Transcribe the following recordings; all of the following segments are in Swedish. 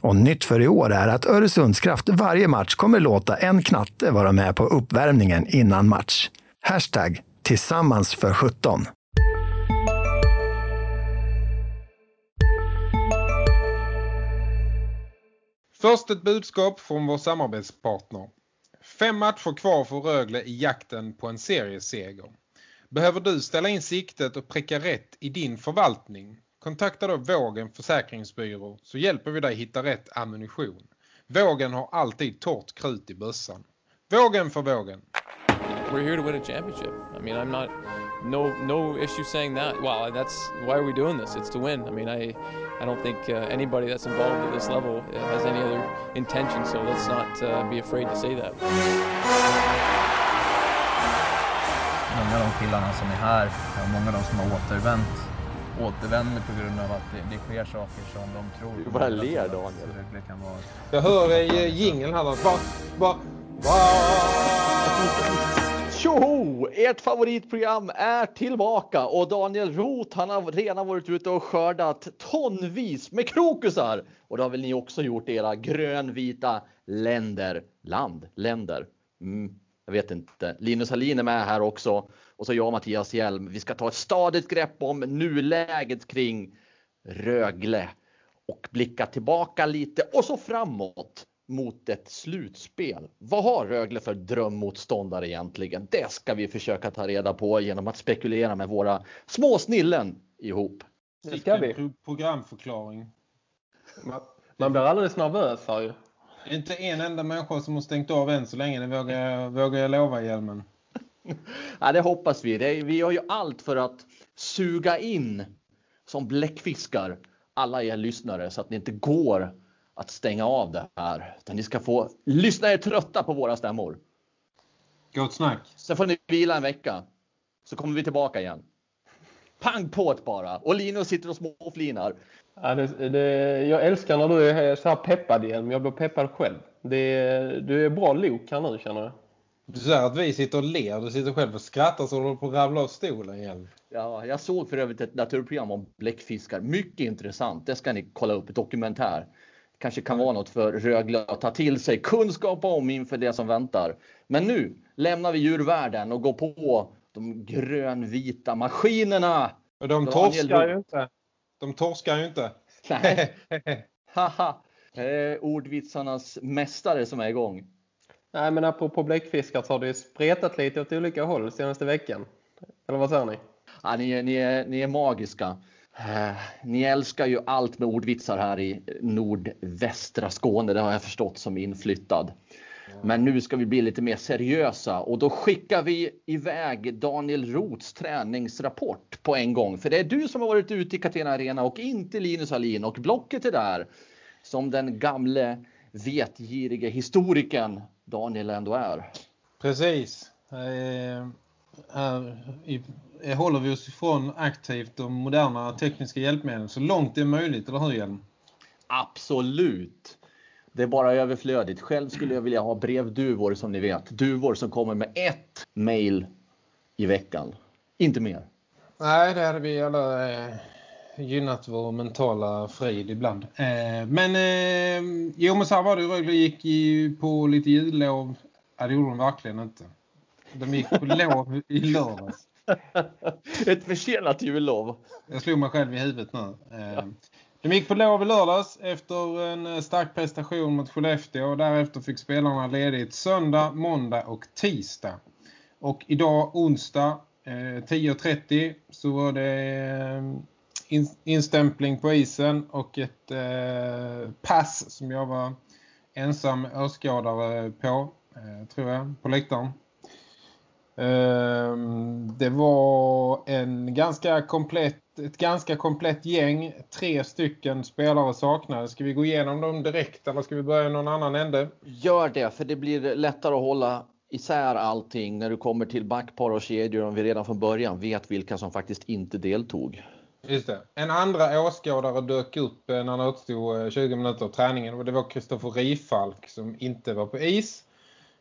Och nytt för i år är att Öresundskraft varje match kommer låta en knatte vara med på uppvärmningen innan match. Hashtag tillsammans för 17. Först ett budskap från vår samarbetspartner. Fem matcher kvar för Rögle i jakten på en serieseger. Behöver du ställa in siktet och pricka rätt i din förvaltning? Kontakta då Vågen försäkringsbyrå så hjälper vi dig hitta rätt ammunition. Vågen har alltid torrt krut i bössan. Vågen för vågen. We're here to win a championship. I mean, I'm not no no issue saying that. Well, that's why are we doing this? It's to win. I mean, I I don't think uh, anybody that's involved at this level uh, has any other intention. So let's not uh, be afraid to say that. Många av de killarna som är här, och många av de som har återvänt, återvänder på grund av att det, det sker saker som de tror... Du bara ler Daniel. Det kan vara... Jag hör i jingeln här. Va, va, va. Tjoho! Ert favoritprogram är tillbaka och Daniel Roth han har redan varit ute och skördat tonvis med krokusar. Och det har väl ni också gjort era grönvita länder. Land, länder. Mm, jag vet inte. Linus Hallin är med här också. Och så jag Mattias Hjelm. Vi ska ta ett stadigt grepp om nuläget kring Rögle. Och blicka tillbaka lite och så framåt mot ett slutspel. Vad har Rögle för drömmotståndare egentligen? Det ska vi försöka ta reda på genom att spekulera med våra små snillen ihop. Det ska vi. Pro- Programförklaring. Man, man blir alldeles nervös här ju. Inte en enda människa som har stängt av än så länge, det vågar jag, vågar jag lova hjälmen. Ja, det hoppas vi. Det, vi gör ju allt för att suga in som bläckfiskar alla er lyssnare så att det inte går att stänga av det här. Utan ni ska få lyssna er trötta på våra stämmor. Gott snack. Sen får ni vila en vecka. Så kommer vi tillbaka igen. Pang på ett bara. Och Linus sitter och småflinar. Ja, det, det, jag älskar när du är så här peppad igen, men jag blir peppad själv. Det, du är bra lok här nu känner jag. Du säger att vi sitter och ler, du sitter själv och skrattar så håller på att ramla av stolen igen. Ja, jag såg för övrigt ett naturprogram om bläckfiskar. Mycket intressant. Det ska ni kolla upp. Dokumentär. Kanske kan vara något för Rögle att ta till sig kunskap om inför det som väntar. Men nu lämnar vi djurvärlden och går på de grönvita maskinerna. Och de Daniel, torskar ju inte. De torskar ju inte. Nej, haha. Eh, ordvitsarnas mästare som är igång. Nej, men apropå bläckfiskar så har det spretat lite åt olika håll senaste veckan. Eller vad säger ni? Ja, ni, är, ni, är, ni är magiska. Eh, Ni älskar ju allt med ordvitsar här i nordvästra Skåne. Det har jag förstått som inflyttad. Men nu ska vi bli lite mer seriösa och då skickar vi iväg Daniel Roths träningsrapport på en gång. För det är du som har varit ute i Catena Arena och inte Linus Alin och blocket är där. Som den gamle vetgirige historikern Daniel ändå är. Precis. Eh, här eh, håller vi oss ifrån aktivt och moderna tekniska hjälpmedel så långt det är möjligt, eller hur Hjelm? Absolut. Det är bara överflödigt. Själv skulle jag vilja ha brevduvor som ni vet. Duvor som kommer med ett mail i veckan. Inte mer. Nej, det hade vi alla eh, gynnat vår mentala frid ibland. Eh, men eh, jo, men så här var det. Rögle gick ju på lite jullov. Ja, det gjorde de verkligen inte. De gick på lov i lördags. Ett försenat jullov. Jag slog mig själv i huvudet nu. Eh, De gick på lov i lördags efter en eh, stark prestation mot Skellefteå och därefter fick spelarna ledigt söndag, måndag och tisdag. Och idag onsdag eh, 10.30 så var det eh, in, instämpling på isen och ett eh, pass som jag var ensam åskådare på, eh, tror jag, på läktaren. Ehm, det var en ganska komplett, ett ganska komplett gäng. Tre stycken spelare saknades. Ska vi gå igenom dem direkt eller ska vi börja någon annan ände? Gör det, för det blir lättare att hålla isär allting när du kommer till backpar och kedjor om vi redan från början vet vilka som faktiskt inte deltog. Just det. En andra åskådare dök upp eh, när han återstod eh, 20 minuter av träningen och det var Kristoffer Rifalk som inte var på is.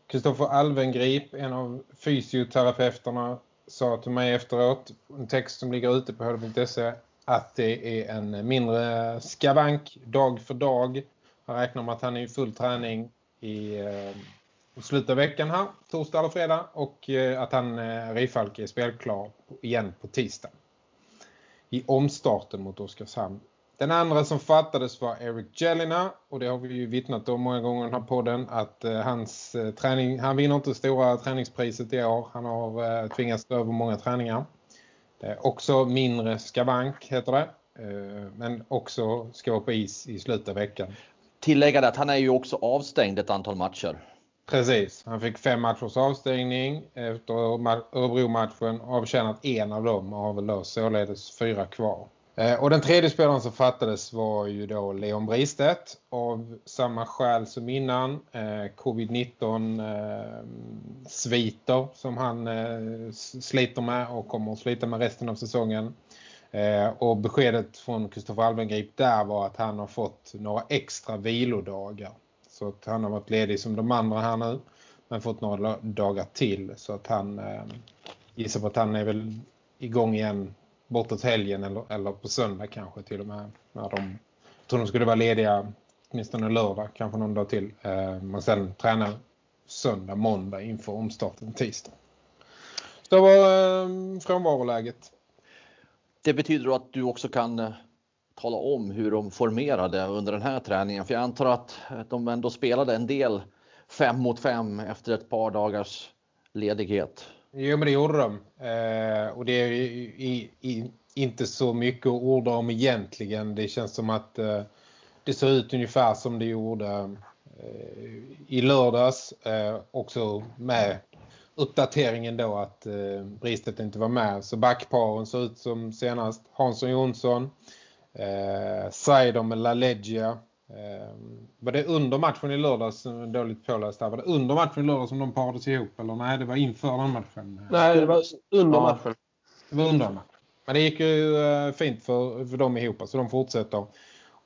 Kristoffer Alvengrip, en av fysioterapeuterna, sa till mig efteråt, en text som ligger ute på hd.se, att det är en mindre skavank dag för dag. Han räknar med att han är i full träning i, eh, slutet av veckan här, torsdag eller fredag, och eh, att han, eh, Rifalk, är spelklar igen på tisdag i omstarten mot Oskarshamn. Den andra som fattades var Eric Jelena och det har vi ju vittnat om många gånger i den här podden att eh, hans eh, träning, han vinner inte stora träningspriset i år. Han har eh, tvingats över många träningar. också mindre skavank heter det. Eh, men också ska vara på is i slutet av veckan. Tillägga att han är ju också avstängd ett antal matcher. Precis, han fick fem matchers avstängning efter Örebro-matchen och avtjänat en av dem och har väl då således fyra kvar. Eh, och den tredje spelaren som fattades var ju då Leon Bristedt av samma skäl som innan. Eh, Covid-19-sviter eh, som han sliter med och kommer att slita med resten av säsongen. Och beskedet från Kristoffer Alvengrip där var att han har fått några extra vilodagar. Så att han har varit ledig som de andra här nu. Men fått några dagar till. Så att han eh, gissar på att han är väl igång igen bortåt helgen eller, eller på söndag kanske till och med. När de, jag tror de skulle vara lediga åtminstone lördag, kanske någon dag till. Eh, men sen träna söndag, måndag inför omstarten tisdag. Så det var eh, frånvaroläget. Det betyder då att du också kan eh, tala om hur de formerade under den här träningen. För jag antar att de ändå spelade en del fem mot fem efter ett par dagars ledighet. Jo, men det gjorde de. Eh, och det är i, i, inte så mycket att orda om egentligen. Det känns som att eh, det ser ut ungefär som det gjorde eh, i lördags. Eh, också med uppdateringen då att eh, Bristet inte var med. Så backparen såg ut som senast. Hansson Jonsson, eh, Seider med La Leggia. Eh, var det under matchen i lördags, dåligt påläst här, var det under matchen i lördags som de parades ihop? Eller nej, det var inför den matchen? Nej, det var under matchen. Det var under matchen. Men det gick ju uh, fint för, för dem ihop, så de fortsätter.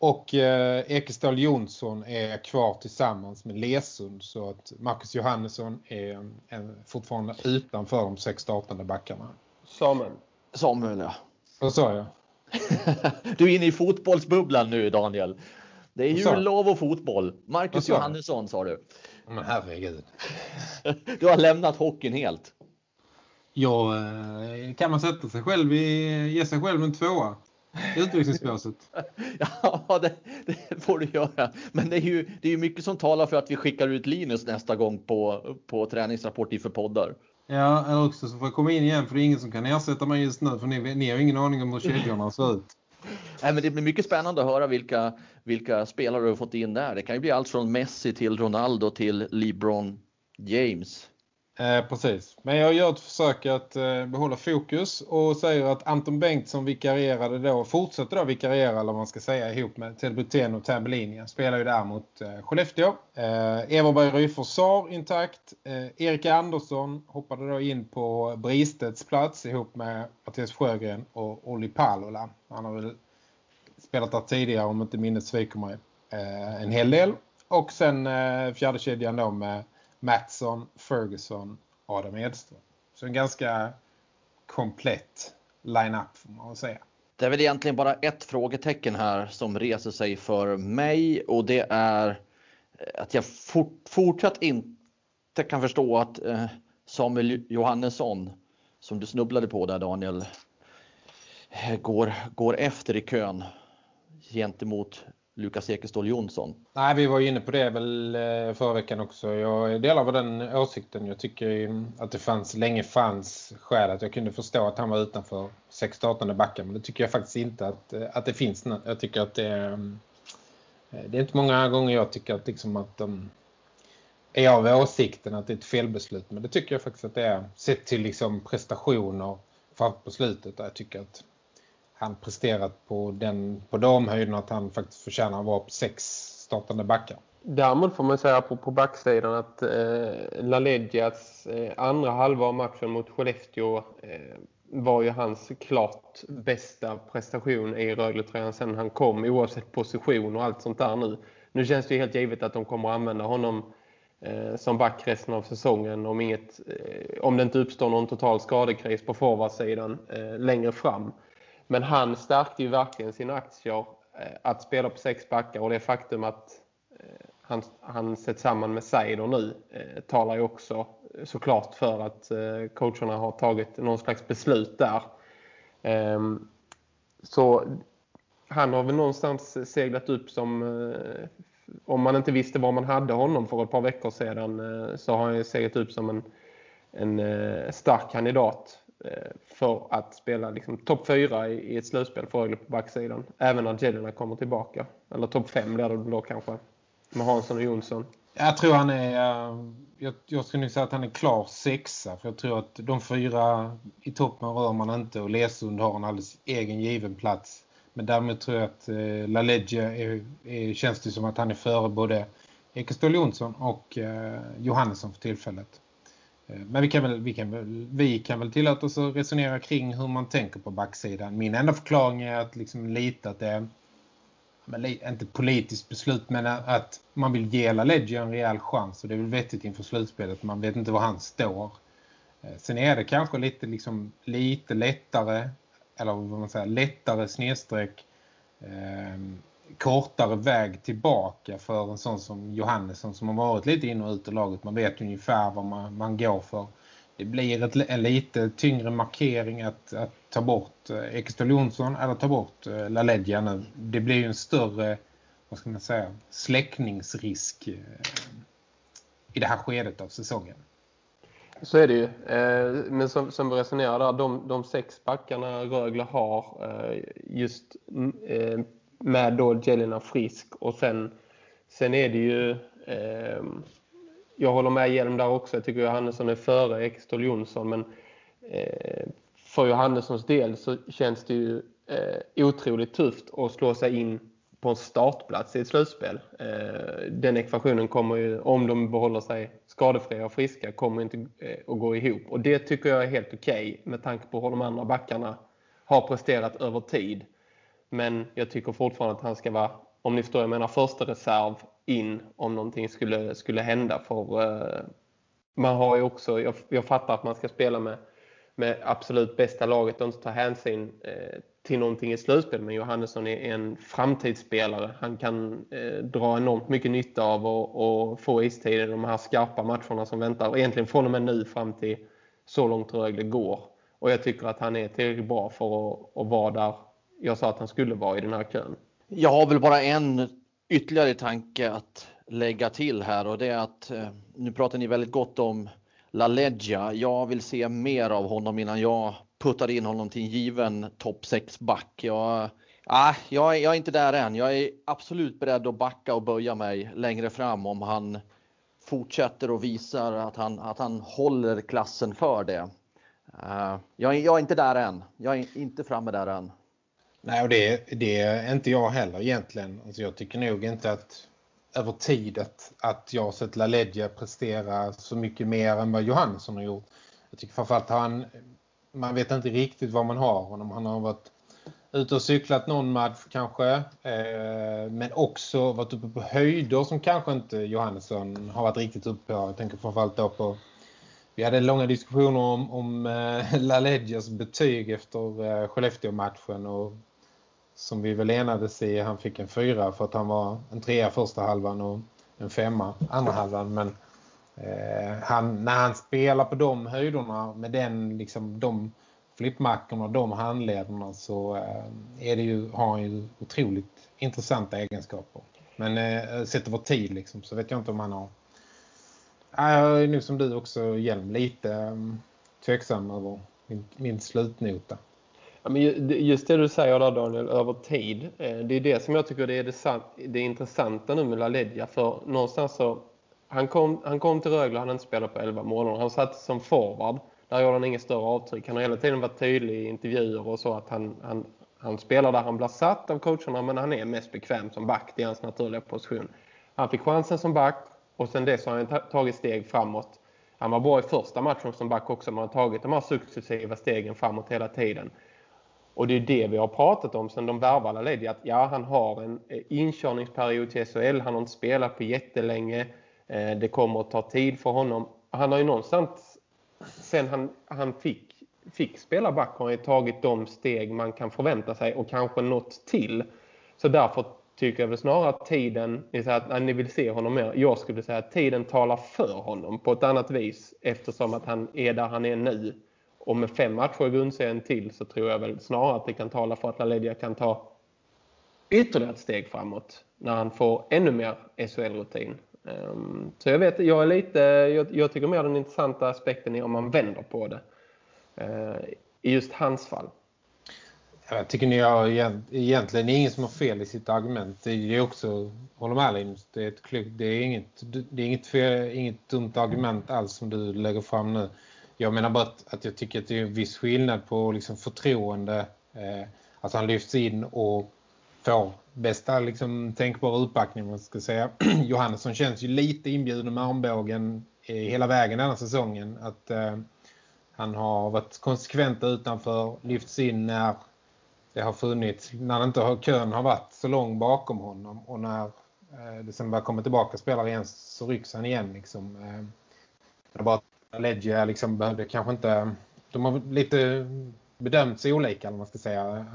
Och eh, Ekestål Jonsson är kvar tillsammans med Lesund så att Marcus Johannesson är, är fortfarande utanför de sex startande backarna. Samuel. Samuel, ja. Vad sa jag? du är inne i fotbollsbubblan nu, Daniel. Det är ju lov och fotboll. Marcus Johannesson sa du. Men herregud. du har lämnat hockeyn helt. Ja, eh, kan man sätta sig själv i, ge sig själv en tvåa i utvecklingsbåset? ja, det, det, får du göra. Men det är ju det är mycket som talar för att vi skickar ut Linus nästa gång på, på träningsrapport inför poddar. Ja, eller också så får jag komma in igen för det är ingen som kan ersätta mig just nu för ni, ni har ingen aning om hur kedjorna ser ut. Nej, men det blir mycket spännande att höra vilka, vilka spelare du har fått in där. Det kan ju bli allt från Messi till Ronaldo till LeBron James. Eh, precis. Men jag gör ett försök att eh, behålla fokus och säger att Anton Bengtsson vikarierade då, fortsätter då vikariera eller man ska säga ihop med Ted och Tambellini. Spelar ju där mot eh, Skellefteå. Eh, Everberg Ryfors Sar intakt. Eh, Erik Andersson hoppade då in på Bristets plats ihop med Mattias Sjögren och Olli Palola. Han har väl spelat där tidigare om inte minnet sviker mig eh, en hel del. Och sen eh, fjärde kedjan då med Mattsson, Ferguson, Adam Edström. Så en ganska komplett line-up får man säga. Det är väl egentligen bara ett frågetecken här som reser sig för mig och det är eh, att jag fort, fortsatt inte kan förstå att eh, Samuel Johannesson som du snubblade på där Daniel eh, går, går efter i kön gentemot Lukas Ekestål Jonsson. Nej, vi var inne på det väl eh, förra veckan också. Jag delar av den åsikten. Jag tycker att det fanns, länge fanns skäl att jag kunde förstå att han var utanför sex startande backar. Men det tycker jag faktiskt inte att, eh, att det finns. Jag tycker att det är, det är inte många gånger jag tycker att, liksom att de är av åsikten att det är ett felbeslut. Men det tycker jag faktiskt att det är. Sett till liksom prestationer framför på slutet. Där jag tycker att han presterat på, den, på de höjderna att han faktiskt förtjänar att vara på sex startande backar. Däremot får man säga på, på backsidan att eh, LaLeggias eh, andra halva av matchen mot Skellefteå eh, var ju hans klart bästa prestation i Rögle-tröjan sen han kom oavsett position och allt sånt där nu. Nu känns det ju helt givet att de kommer att använda honom eh, som back resten av säsongen om, inget, eh, om det inte uppstår någon total skadekris på forwardsidan eh, längre fram. Men han stärkte ju verkligen sina aktier eh, att spela på sex backar och det faktum att eh, han, han sett samman med Seider nu eh, talar ju också såklart för att coacherna har tagit någon slags beslut där. Ehm, så han har väl någonstans seglat upp som om man inte visste var man hade honom för ett par veckor sedan så har han seglat upp som en, en stark kandidat Eh, för att spela liksom, topp 4 i, ett slutspel för Rögle på backsidan. Även när Jelena kommer tillbaka. Eller topp 5 blir det då kanske. Med Hansson och Jonsson. Jag tror han är... Eh, jag, jag skulle säga att han är klar sexa. För jag tror att de fyra i toppen rör man inte. Och Lesund har en alldeles egen given plats. Men därmed tror jag att eh, La Legge är, är, känns det som att han är före både Ekestål Jonsson och eh, Johannesson för tillfället. Eh, men vi kan, väl, vi, kan väl, vi kan väl tillåta oss att resonera kring hur man tänker på backsidan. Min enda förklaring är att liksom lite att det är inte politiskt beslut men att man vill ge La en rejäl chans och det är väl vettigt inför slutspelet. Man vet inte var han står. Eh, sen är det kanske lite, liksom, lite lättare eller vad man säger, lättare snedsträck eh, kortare väg tillbaka för en sån som Johannesson som har varit lite in och ut i laget. Man vet ungefär vad man, man går för. Det blir ett, en lite tyngre markering att, att ta bort eh, Ekestol Jonsson eller ta bort eh, Laledja LaLeggia nu. Det blir ju en större vad ska man säga, släckningsrisk eh, i det här skedet av säsongen. Så är det ju. Men som, som vi resonerar där, de, de sex backarna Rögle har just mm, med då Jelena frisk och sen, sen är det ju ehm, jag håller med Hjelm där också. Jag tycker Johannesson är före Ekstol Jonsson men eh, för Johannessons del så känns det ju eh, otroligt tufft att slå sig in på en startplats i ett slutspel. Eh, den ekvationen kommer ju, om de behåller sig skadefria och friska kommer inte eh, att gå ihop. Och det tycker jag är helt okej okay, med tanke på hur de andra backarna har presterat över tid. Men jag tycker fortfarande att han ska vara, om ni förstår, jag menar första reserv in om någonting skulle, skulle hända. För eh, man har ju också, jag, jag fattar att man ska spela med, med absolut bästa laget och inte ta hänsyn eh, till någonting i slutspel. Men Johannesson är en framtidsspelare. Han kan eh, dra enormt mycket nytta av och, och få istid i de här skarpa matcherna som väntar. Och egentligen från och med nu fram till så långt Rögle går. Och jag tycker att han är tillräckligt bra för att, att vara där jag sa att han skulle vara i den här kön. Jag har väl bara en ytterligare tanke att lägga till här och det är att eh, nu pratar ni väldigt gott om La Leggia. Jag vill se mer av honom innan jag puttar in honom till en given topp 6 back. Jag, ah, jag, jag är inte där än. Jag är absolut beredd att backa och böja mig längre fram om han fortsätter och visar att han, att han håller klassen för det. Uh, jag, jag, är inte där än. Jag är inte framme där än. Nej, och det, det är inte jag heller egentligen. Alltså jag tycker nog inte att över tid att, att jag har sett LaLeggia prestera så mycket mer än vad Johansson har gjort. Jag tycker framförallt att han man vet inte riktigt vad man har honom. Han har varit ute och cyklat någon match kanske. Eh, men också varit uppe på höjder som kanske inte Johannesson har varit riktigt uppe på. Jag tänker framförallt då på... Vi hade långa diskussioner om, om eh, LaLeggias betyg efter eh, Skellefteå-matchen och som vi väl enades i, han fick en fyra för att han var en trea första halvan och en femma andra halvan. Men Eh, han, när han spelar på de höjderna med den, liksom, de flippmackorna och de handlederna så eh, är det ju, har han ju otroligt intressanta egenskaper. Men eh, sett över tid liksom, så vet jag inte om han har... Jag är nu som du också Hjelm lite ehm, tveksam över min, min slutnota. Just det du säger där Daniel, över tid. Eh, det är det som jag tycker det är det, det intressanta nu med LaLeggia. För någonstans så han kom, han kom till Rögle och han inte spelat på 11 månader. Han satt som forward. Där gjorde han inget större avtryck. Han har hela tiden varit tydlig i intervjuer och så att han, han, han spelar där han blir satt av coacherna men han är mest bekväm som back i hans naturliga position. Han fick chansen som back och sen dess har han tagit steg framåt. Han var bra i första matchen som back också, men har tagit de här successiva stegen framåt hela tiden. Och det är det vi har pratat om sen de värvade Leddy. Att ja, han har en eh, inkörningsperiod till SHL. Han har inte spelat på jättelänge. Eh, det kommer att ta tid för honom. Han har ju någonstans, sen han, han fick, fick spela back, har han tagit de steg man kan förvänta sig och kanske nått till. Så därför tycker jag väl snarare att tiden, ni säger att ni vill se honom mer. Jag skulle säga att tiden talar för honom på ett annat vis eftersom att han är där han är nu. Och med fem matcher i grundserien till så tror jag väl snarare att det kan tala för att LaLedia kan ta ytterligare ett steg framåt när han får ännu mer SHL-rutin. Ehm, så jag vet, jag är lite, jag, jag tycker mer den intressanta aspekten är om man vänder på det. Eh, I just hans fall. Jag tycker ni har egentligen ingen som har fel i sitt argument. Det är också, håller med Linus, det är, ett klokt, det är, inget, det är inget, fel, inget dumt argument alls som du lägger fram nu. Jag menar bara att, att jag tycker att det är en viss skillnad på liksom förtroende. Eh, att han lyfts in och får bästa liksom, tänkbara utbackning. man ska säga. Johannesson känns ju lite inbjuden med armbågen hela vägen denna säsongen. Att eh, han har varit konsekvent utanför, lyfts in när det har funnits, när inte har, kön har varit så lång bakom honom och när eh, det sen börjar komma tillbaka spelare igen så rycks han igen liksom. Eh, det bara Ledger liksom behövde kanske inte, de har lite bedömt sig olika om man ska säga.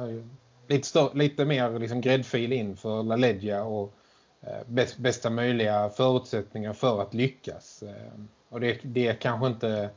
Lite, större, lite mer liksom gräddfil in för La Ledger och eh, bästa möjliga förutsättningar för att lyckas. Eh, och det, det kanske inte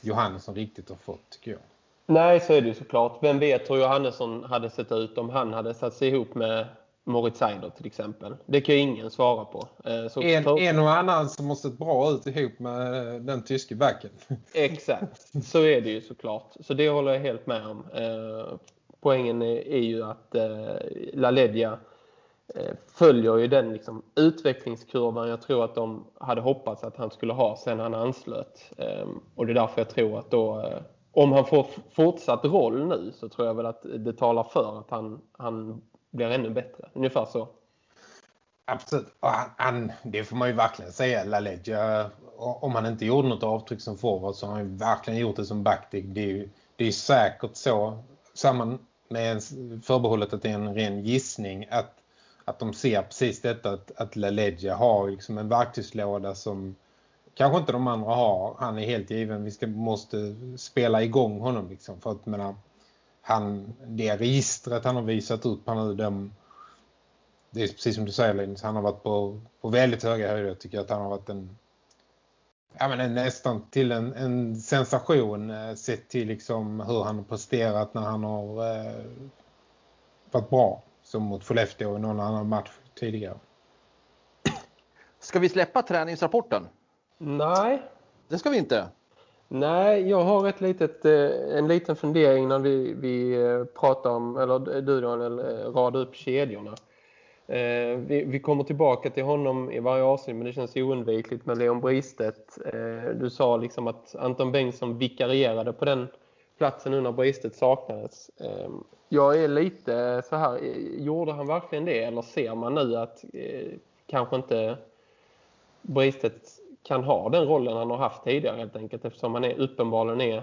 Johannesson riktigt har fått tycker jag. Nej, så är det ju såklart. Vem vet hur Johannesson hade sett ut om han hade satt sig ihop med Moritz Seider till exempel. Det kan ju ingen svara på. Eh, så en, för... en och annan som sett bra ut ihop med den tyske backen. Exakt, så är det ju såklart. Så det håller jag helt med om. Eh, poängen är, ju att eh, La Ledia följer ju den liksom, utvecklingskurvan jag tror att de hade hoppats att han skulle ha sen han anslöt. Och det är därför jag tror att då om han får fortsatt roll nu så tror jag väl att det talar för att han, han blir ännu bättre. Ungefär så. Absolut. Och han, han, det får man ju verkligen säga. LaLeggia, om han inte gjorde något avtryck som forward så har han ju verkligen gjort det som back. Det, det, är ju, det är säkert så, samman med förbehållet att det är en ren gissning, att, att de ser precis detta att, att LaLeggia har liksom en verktygslåda som kanske inte de andra har. Han är helt given. Vi ska, måste spela igång honom liksom. För att menar, han, det registret han har visat upp han nu, de, det är precis som du säger Linus, han har varit på, på väldigt höga höjder. Jag tycker att han har varit en, ja, men nästan till en, en sensation eh, sett till liksom hur han har presterat när han har eh, varit bra som mot Skellefteå i någon annan match tidigare. Ska vi släppa träningsrapporten? Nej. Det ska vi inte. Nej, jag har ett litet, eh, en liten fundering när vi, vi eh, pratar om, eller du Daniel, eh, radar upp kedjorna. Vi, vi, kommer tillbaka till honom i varje avsnitt men det känns oundvikligt med Leon Bristedt. Du sa liksom att Anton Bengtsson vikarierade på den platsen nu när Bristedt saknades. Jag är lite så här, gjorde han verkligen det eller ser man nu att kanske inte Bristedt kan ha den rollen han har haft tidigare helt enkelt eftersom han är uppenbarligen är,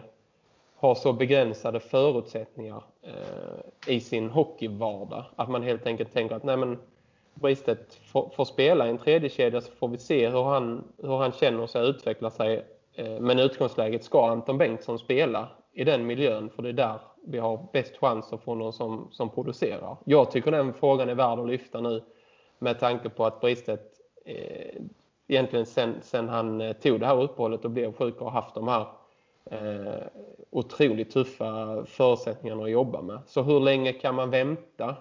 har så begränsade förutsättningar eh, i sin hockeyvardag. Att man helt enkelt tänker att nej men Bristedt får, får spela i en tredje kedja så får vi se hur han, hur han känner sig och utvecklar sig. Eh, men utgångsläget ska Anton Bengtsson spela i den miljön för det är där vi har bäst chans att få någon som, som producerar. Jag tycker den frågan är värd att lyfta nu med tanke på att Bristedt eh, egentligen sen, sen han eh, tog det här uppehållet och blev sjuk och haft de här eh, otroligt tuffa förutsättningarna att jobba med. Så hur länge kan man vänta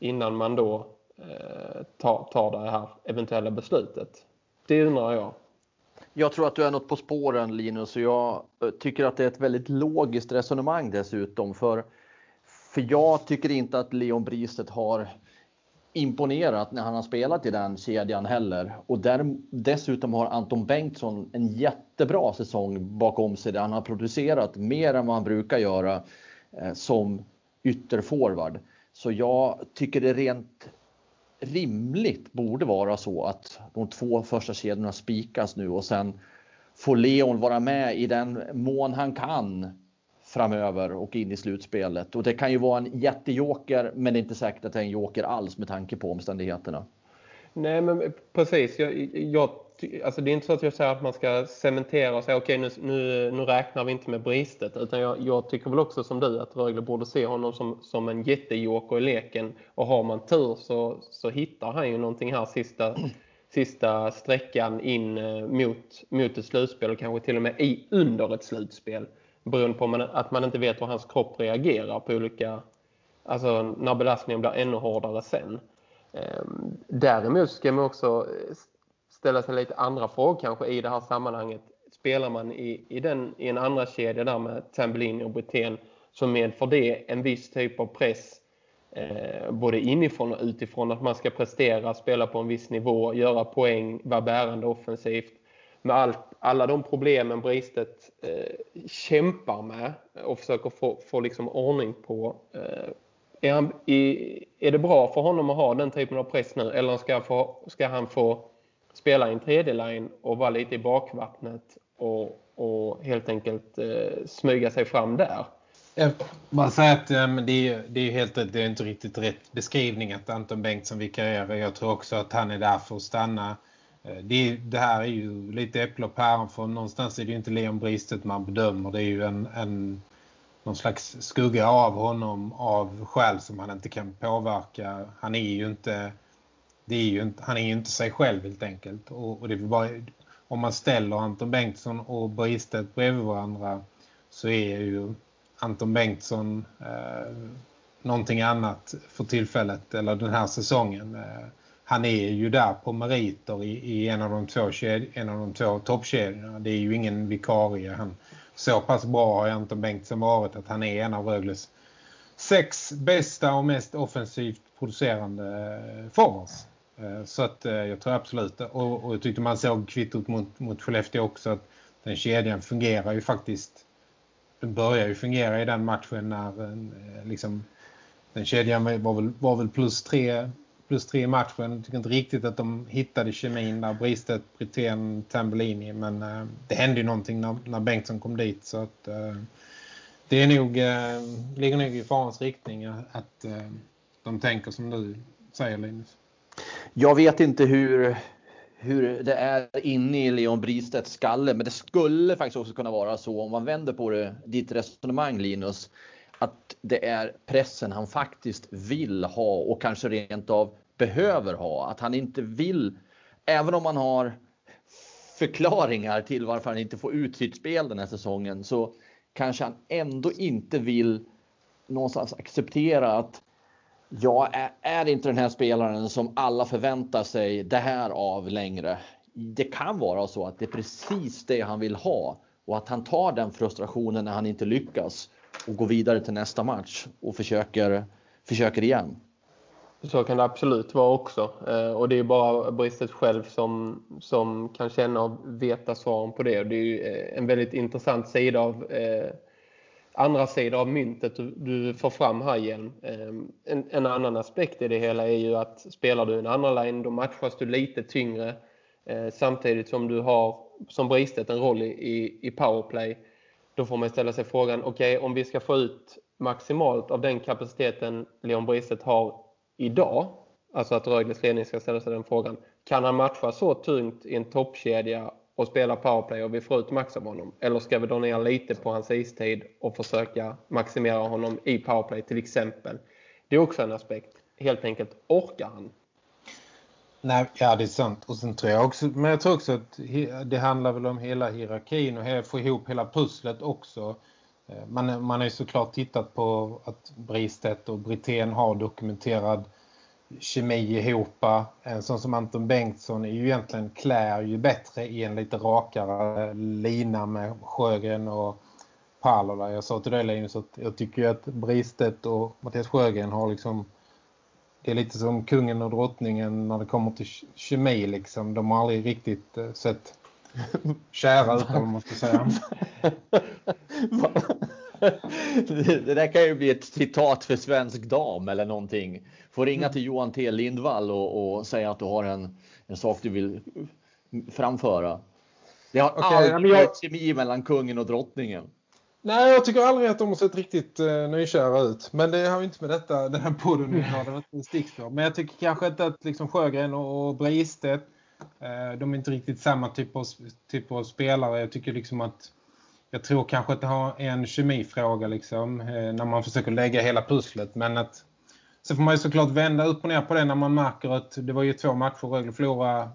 innan man då eh, tar, tar det här eventuella beslutet? Det undrar jag. Jag tror att du är något på spåren Linus och jag eh, tycker att det är ett väldigt logiskt resonemang dessutom för för jag tycker inte att Leon Bristet har imponerat när han har spelat i den kedjan heller. Och där, dessutom har Anton Bengtsson en jättebra säsong bakom sig där han har producerat mer än vad han brukar göra eh, som ytterforward. Så jag tycker det rent rimligt borde vara så att de två första kedjorna spikas nu och sen får Leon vara med i den mån han kan framöver och in i slutspelet. Och det kan ju vara en jättejoker, men det är inte säkert att det är en joker alls med tanke på omständigheterna. Nej, men precis. Jag, jag, alltså det är inte så att jag säger att man ska cementera och säga okej, okay, nu, nu, nu räknar vi inte med bristet. Utan jag, jag, tycker väl också som du att Rögle borde se honom som, som en jättejoker i leken. Och har man tur så, så hittar han ju någonting här sista, sista sträckan in eh, mot, mot ett slutspel och kanske till och med i under ett slutspel. Beroende på att man inte vet hur hans kropp reagerar på olika... Alltså när belastningen blir ännu hårdare sen. Ehm, däremot ska man också eh, ställa sig lite andra frågor kanske i det här sammanhanget. Spelar man i, i, den, i en andra kedja där med Tambellini och Brithén så medför det en viss typ av press eh, både inifrån och utifrån att man ska prestera, spela på en viss nivå, göra poäng, vara bärande offensivt. Med allt, alla de problemen Bristet eh, kämpar med och försöker få, få liksom ordning på eh, är, han, är, det bra för honom att ha den typen av press nu? Eller ska, få, ska han få spela i en tredje line och vara lite i bakvattnet och, och helt enkelt eh, smyga sig fram där? Man säger att um, det, är, det är helt det är inte riktigt rätt beskrivning att Anton Bengtsson vikarierar. Jag tror också att han är där för att stanna. Eh, det, det här är ju lite äpple och päron för någonstans är det ju inte Leon Bristet man bedömer. Det är ju en, en någon slags skugga av honom av skäl som han inte kan påverka. Han är ju inte, det är ju inte han är ju inte sig själv helt enkelt. Och, och det är bara, om man ställer Anton Bengtsson och Bristet bredvid varandra så är ju Anton Bengtsson eh, någonting annat för tillfället eller den här säsongen. Eh, han är ju där på meriter i, i en av de två, en av de två toppkedjorna. Det är ju ingen vikarie. Han, så pass bra har Anton Bengtsson varit att han är en av Rögles sex bästa och mest offensivt producerande formers. forwards. Eh, så att eh, jag tror absolut, och, och jag tyckte man såg kvittot mot, mot Skellefteå också att den kedjan fungerar ju faktiskt, den börjar ju fungera i den matchen när liksom, den kedjan var väl, var väl plus tre plus tre i matchen. Jag tycker inte riktigt att de hittade kemin där Bristet, Brithén, Tambellini. Men eh, det hände ju någonting när, när Bengtsson kom dit. Så att eh, det är nog, eh, ligger nog i farans riktning att eh, de tänker som du säger Linus. Jag vet inte hur, hur det är inne i Leon Bristedts skalle. Men det skulle faktiskt också kunna vara så om man vänder på det, ditt resonemang Linus att det är pressen han faktiskt vill ha och kanske rent av behöver ha. Att han inte vill, även om man har förklaringar till varför han inte får ut sitt spel den här säsongen, så kanske han ändå inte vill någonstans acceptera att jag är, är inte den här spelaren som alla förväntar sig det här av längre. Det kan vara så att det är precis det han vill ha och att han tar den frustrationen när han inte lyckas och går vidare till nästa match och försöker, försöker igen. Så kan det absolut vara också. Eh, och det är bara Bristet själv som, som kan känna och veta svaren på det. Och det är ju eh, en väldigt intressant sida av eh, andra sidor av myntet du, får fram här igen. Eh, en, en, annan aspekt i det hela är ju att spelar du en andra line då matchas du lite tyngre eh, samtidigt som du har som Bristet en roll i, i powerplay. Då får man ställa sig frågan, okej okay, om vi ska få ut maximalt av den kapaciteten Leon Bristet har idag, alltså att Rögles ledning ska ställa sig den frågan, kan han matcha så tungt i en toppkedja och spela powerplay och vi får ut max av honom? Eller ska vi dra ner lite på hans istid och försöka maximera honom i powerplay till exempel? Det är också en aspekt. Helt enkelt, orkar han? Nej, ja det är sant. Och sen tror jag också, men jag tror också att det handlar väl om hela hierarkin och få ihop hela pusslet också. Eh, man, man har ju såklart tittat på att Bristedt och Britten har dokumenterad kemi ihop. En sån som Anton Bengtsson är ju egentligen klär ju bättre i en lite rakare lina med Sjögren och Palola. Jag sa till dig Linus att jag tycker att Bristedt och Mattias Sjögren har liksom det är lite som kungen och drottningen när det kommer till kemi liksom. De har aldrig riktigt uh, sett kära ut om man ska säga. det där kan ju bli ett citat för svensk dam eller någonting. Får ringa till Johan T Lindvall och, och säga att du har en, en sak du vill framföra. Det har Okej, aldrig varit kemi mellan kungen och drottningen. Nej, jag tycker aldrig att de har sett riktigt eh, nykära ut. Men det har ju inte med detta, den här podden att göra. Det varit inte en. Men jag tycker kanske inte att liksom Sjögren och, och Bristedt, eh, de är inte riktigt samma typ av, typ av spelare. Jag tycker liksom att, jag tror kanske att det har en kemifråga liksom, eh, när man försöker lägga hela pusslet. Men att, så får man ju såklart vända upp och ner på det när man märker att det var ju två matcher Rögle förlorade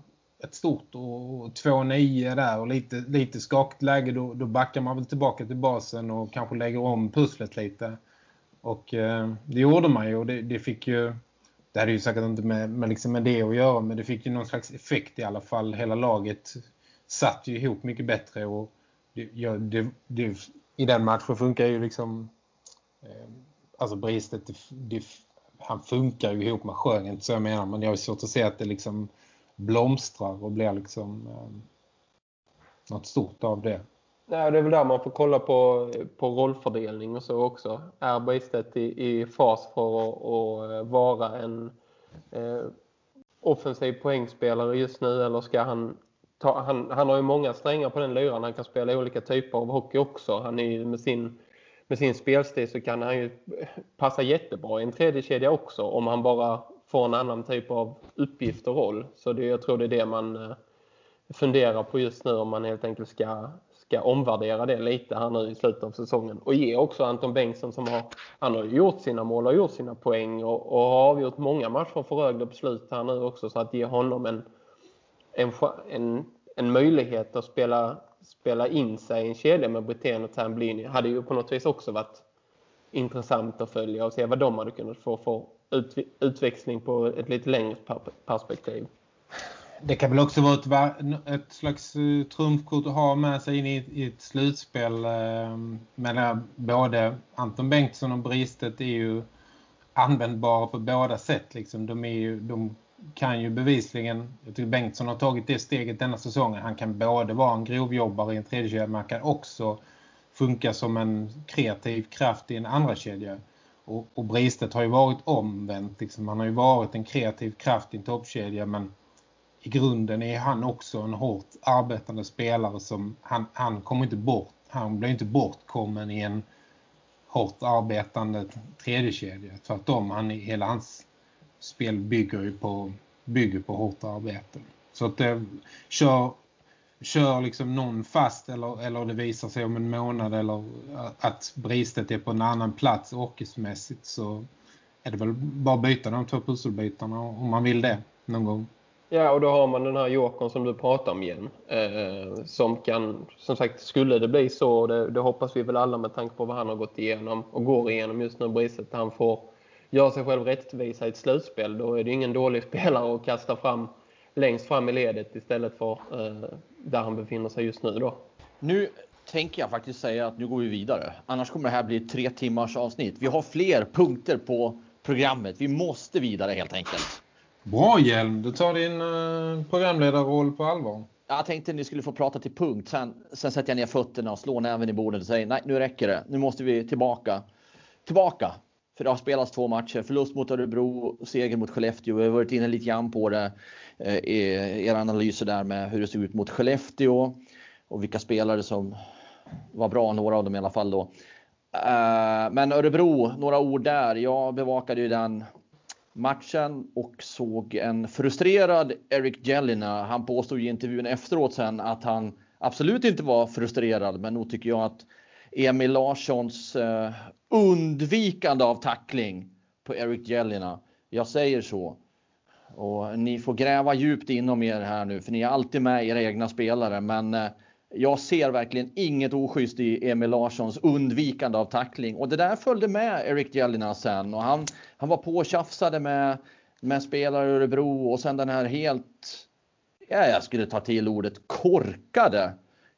ett stort och 2-9 där och lite, lite skakigt läge då, då backar man väl tillbaka till basen och kanske lägger om pusslet lite. Och eh, det gjorde man ju och det, det fick ju det hade ju säkert inte med, med, liksom med det att göra men det fick ju någon slags effekt i alla fall. Hela laget satt ju ihop mycket bättre och det, ja, det, det, i den matchen funkar ju liksom eh, alltså Bristet det, det, han funkar ju ihop med Sjöng, inte så jag menar men jag har svårt att se att det liksom blomstrar och blir liksom eh, något stort av det. Ja, det är väl där man får kolla på, på rollfördelning och så också. Är Bergstedt i, i fas för att, att eh, vara en eh, offensiv poängspelare just nu eller ska han ta, han, han har ju många strängar på den lyran. Han kan spela olika typer av hockey också. Han är ju med sin, med sin spelstil så kan han ju passa jättebra i en tredje kedja också om han bara får en annan typ av uppgift och roll. Så det, jag tror det är det man eh, funderar på just nu om man helt enkelt ska, ska omvärdera det lite här nu i slutet av säsongen. Och ge också Anton Bengtsson som har, han har gjort sina mål och gjort sina poäng och, och har avgjort många matcher för Rögle på slut här nu också. Så att ge honom en, en, en, en möjlighet att spela, spela in sig i en kedja med Brithén och Tamblini hade ju på något vis också varit intressant att följa och se vad de hade kunnat få för ut, utväxling på ett lite längre perspektiv. Det kan väl också vara ett, ett slags eh, trumfkort att ha med sig in i, i ett slutspel. Ehm, men både Anton Bengtsson och Bristet är ju användbara på båda sätt. Liksom. De, är ju, de kan ju bevisligen, jag tycker Bengtsson har tagit det steget denna säsongen. Han kan både vara en grovjobbare i en tredje kedja, men han kan också funka som en kreativ kraft i en andra kedja. Och, och Bristet har ju varit omvänt. Liksom. Han har ju varit en kreativ kraft i en toppkedja men i grunden är han också en hårt arbetande spelare som han, han kommer inte bort. Han blir inte bortkommen i en hårt arbetande tredje kedja. Tvärtom, han, hela hans spel bygger ju på, bygger på hårt arbete. Så att det kör, kör liksom någon fast eller, eller det visar sig om en månad eller att Bristet är på en annan plats orkesmässigt så är det väl bara att byta de två pusselbitarna om man vill det någon gång. Ja, och då har man den här jokern som du pratar om igen. Eh, som kan, som sagt, skulle det bli så, det, det, hoppas vi väl alla med tanke på vad han har gått igenom och går igenom just nu, Bristet, han får göra sig själv rättvisa i ett slutspel. Då är det ingen dålig spelare att kasta fram längst fram i ledet istället för eh, där han befinner sig just nu då. Nu tänker jag faktiskt säga att nu går vi vidare. Annars kommer det här bli tre timmars avsnitt. Vi har fler punkter på programmet. Vi måste vidare helt enkelt. Bra Hjelm, du tar din uh, programledarroll på allvar. Jag tänkte att ni skulle få prata till punkt. Sen, sen sätter jag ner fötterna och slår näven i bordet och säger nej, nu räcker det. Nu måste vi tillbaka. Tillbaka. För det har spelats två matcher. Förlust mot Örebro, och seger mot Skellefteå. Vi har varit inne lite grann på det. Eh, era analyser där med hur det såg ut mot Skellefteå. Och vilka spelare som var bra, några av dem i alla fall då. Eh, men Örebro, några ord där. Jag bevakade ju den matchen och såg en frustrerad Eric Jelina. Han påstod i intervjun efteråt sen att han absolut inte var frustrerad, men nog tycker jag att Emil Larssons eh, undvikande av tackling på Eric Jelina. Jag säger så. Och ni får gräva djupt inom er här nu, för ni är alltid med era egna spelare, men eh, jag ser verkligen inget oschysst i Emil Larssons undvikande av tackling. Och det där följde med Eric Jelina sen. Och han, han var påtjafsade med, med spelare i Örebro och sen den här helt, ja, jag skulle ta till ordet korkade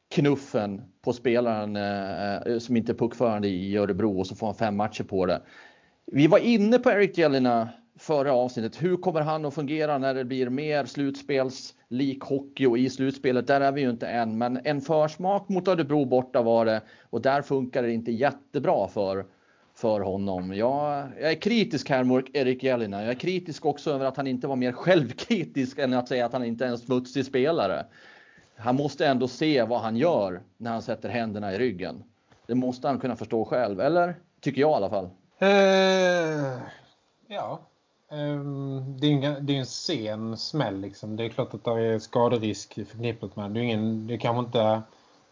knuffen på spelaren eh, eh, som inte är puckförande i Örebro och så får han fem matcher på det. Vi var inne på Eric Jelina förra avsnittet. Hur kommer han att fungera när det blir mer slutspelslik hockey och i slutspelet? Där är vi ju inte än, men en försmak mot Örebro borta var det och där funkar det inte jättebra för för honom. Jag, jag är kritisk här mot Erik Jelina. Jag är kritisk också över att han inte var mer självkritisk än att säga att han inte är en smutsig spelare. Han måste ändå se vad han gör när han sätter händerna i ryggen. Det måste han kunna förstå själv, eller? Tycker jag i alla fall. Eh, ja, Eh, det, är en, det är en sen smäll liksom. Det är klart att det är skaderisk förknippat med det. Är ingen, det är kanske inte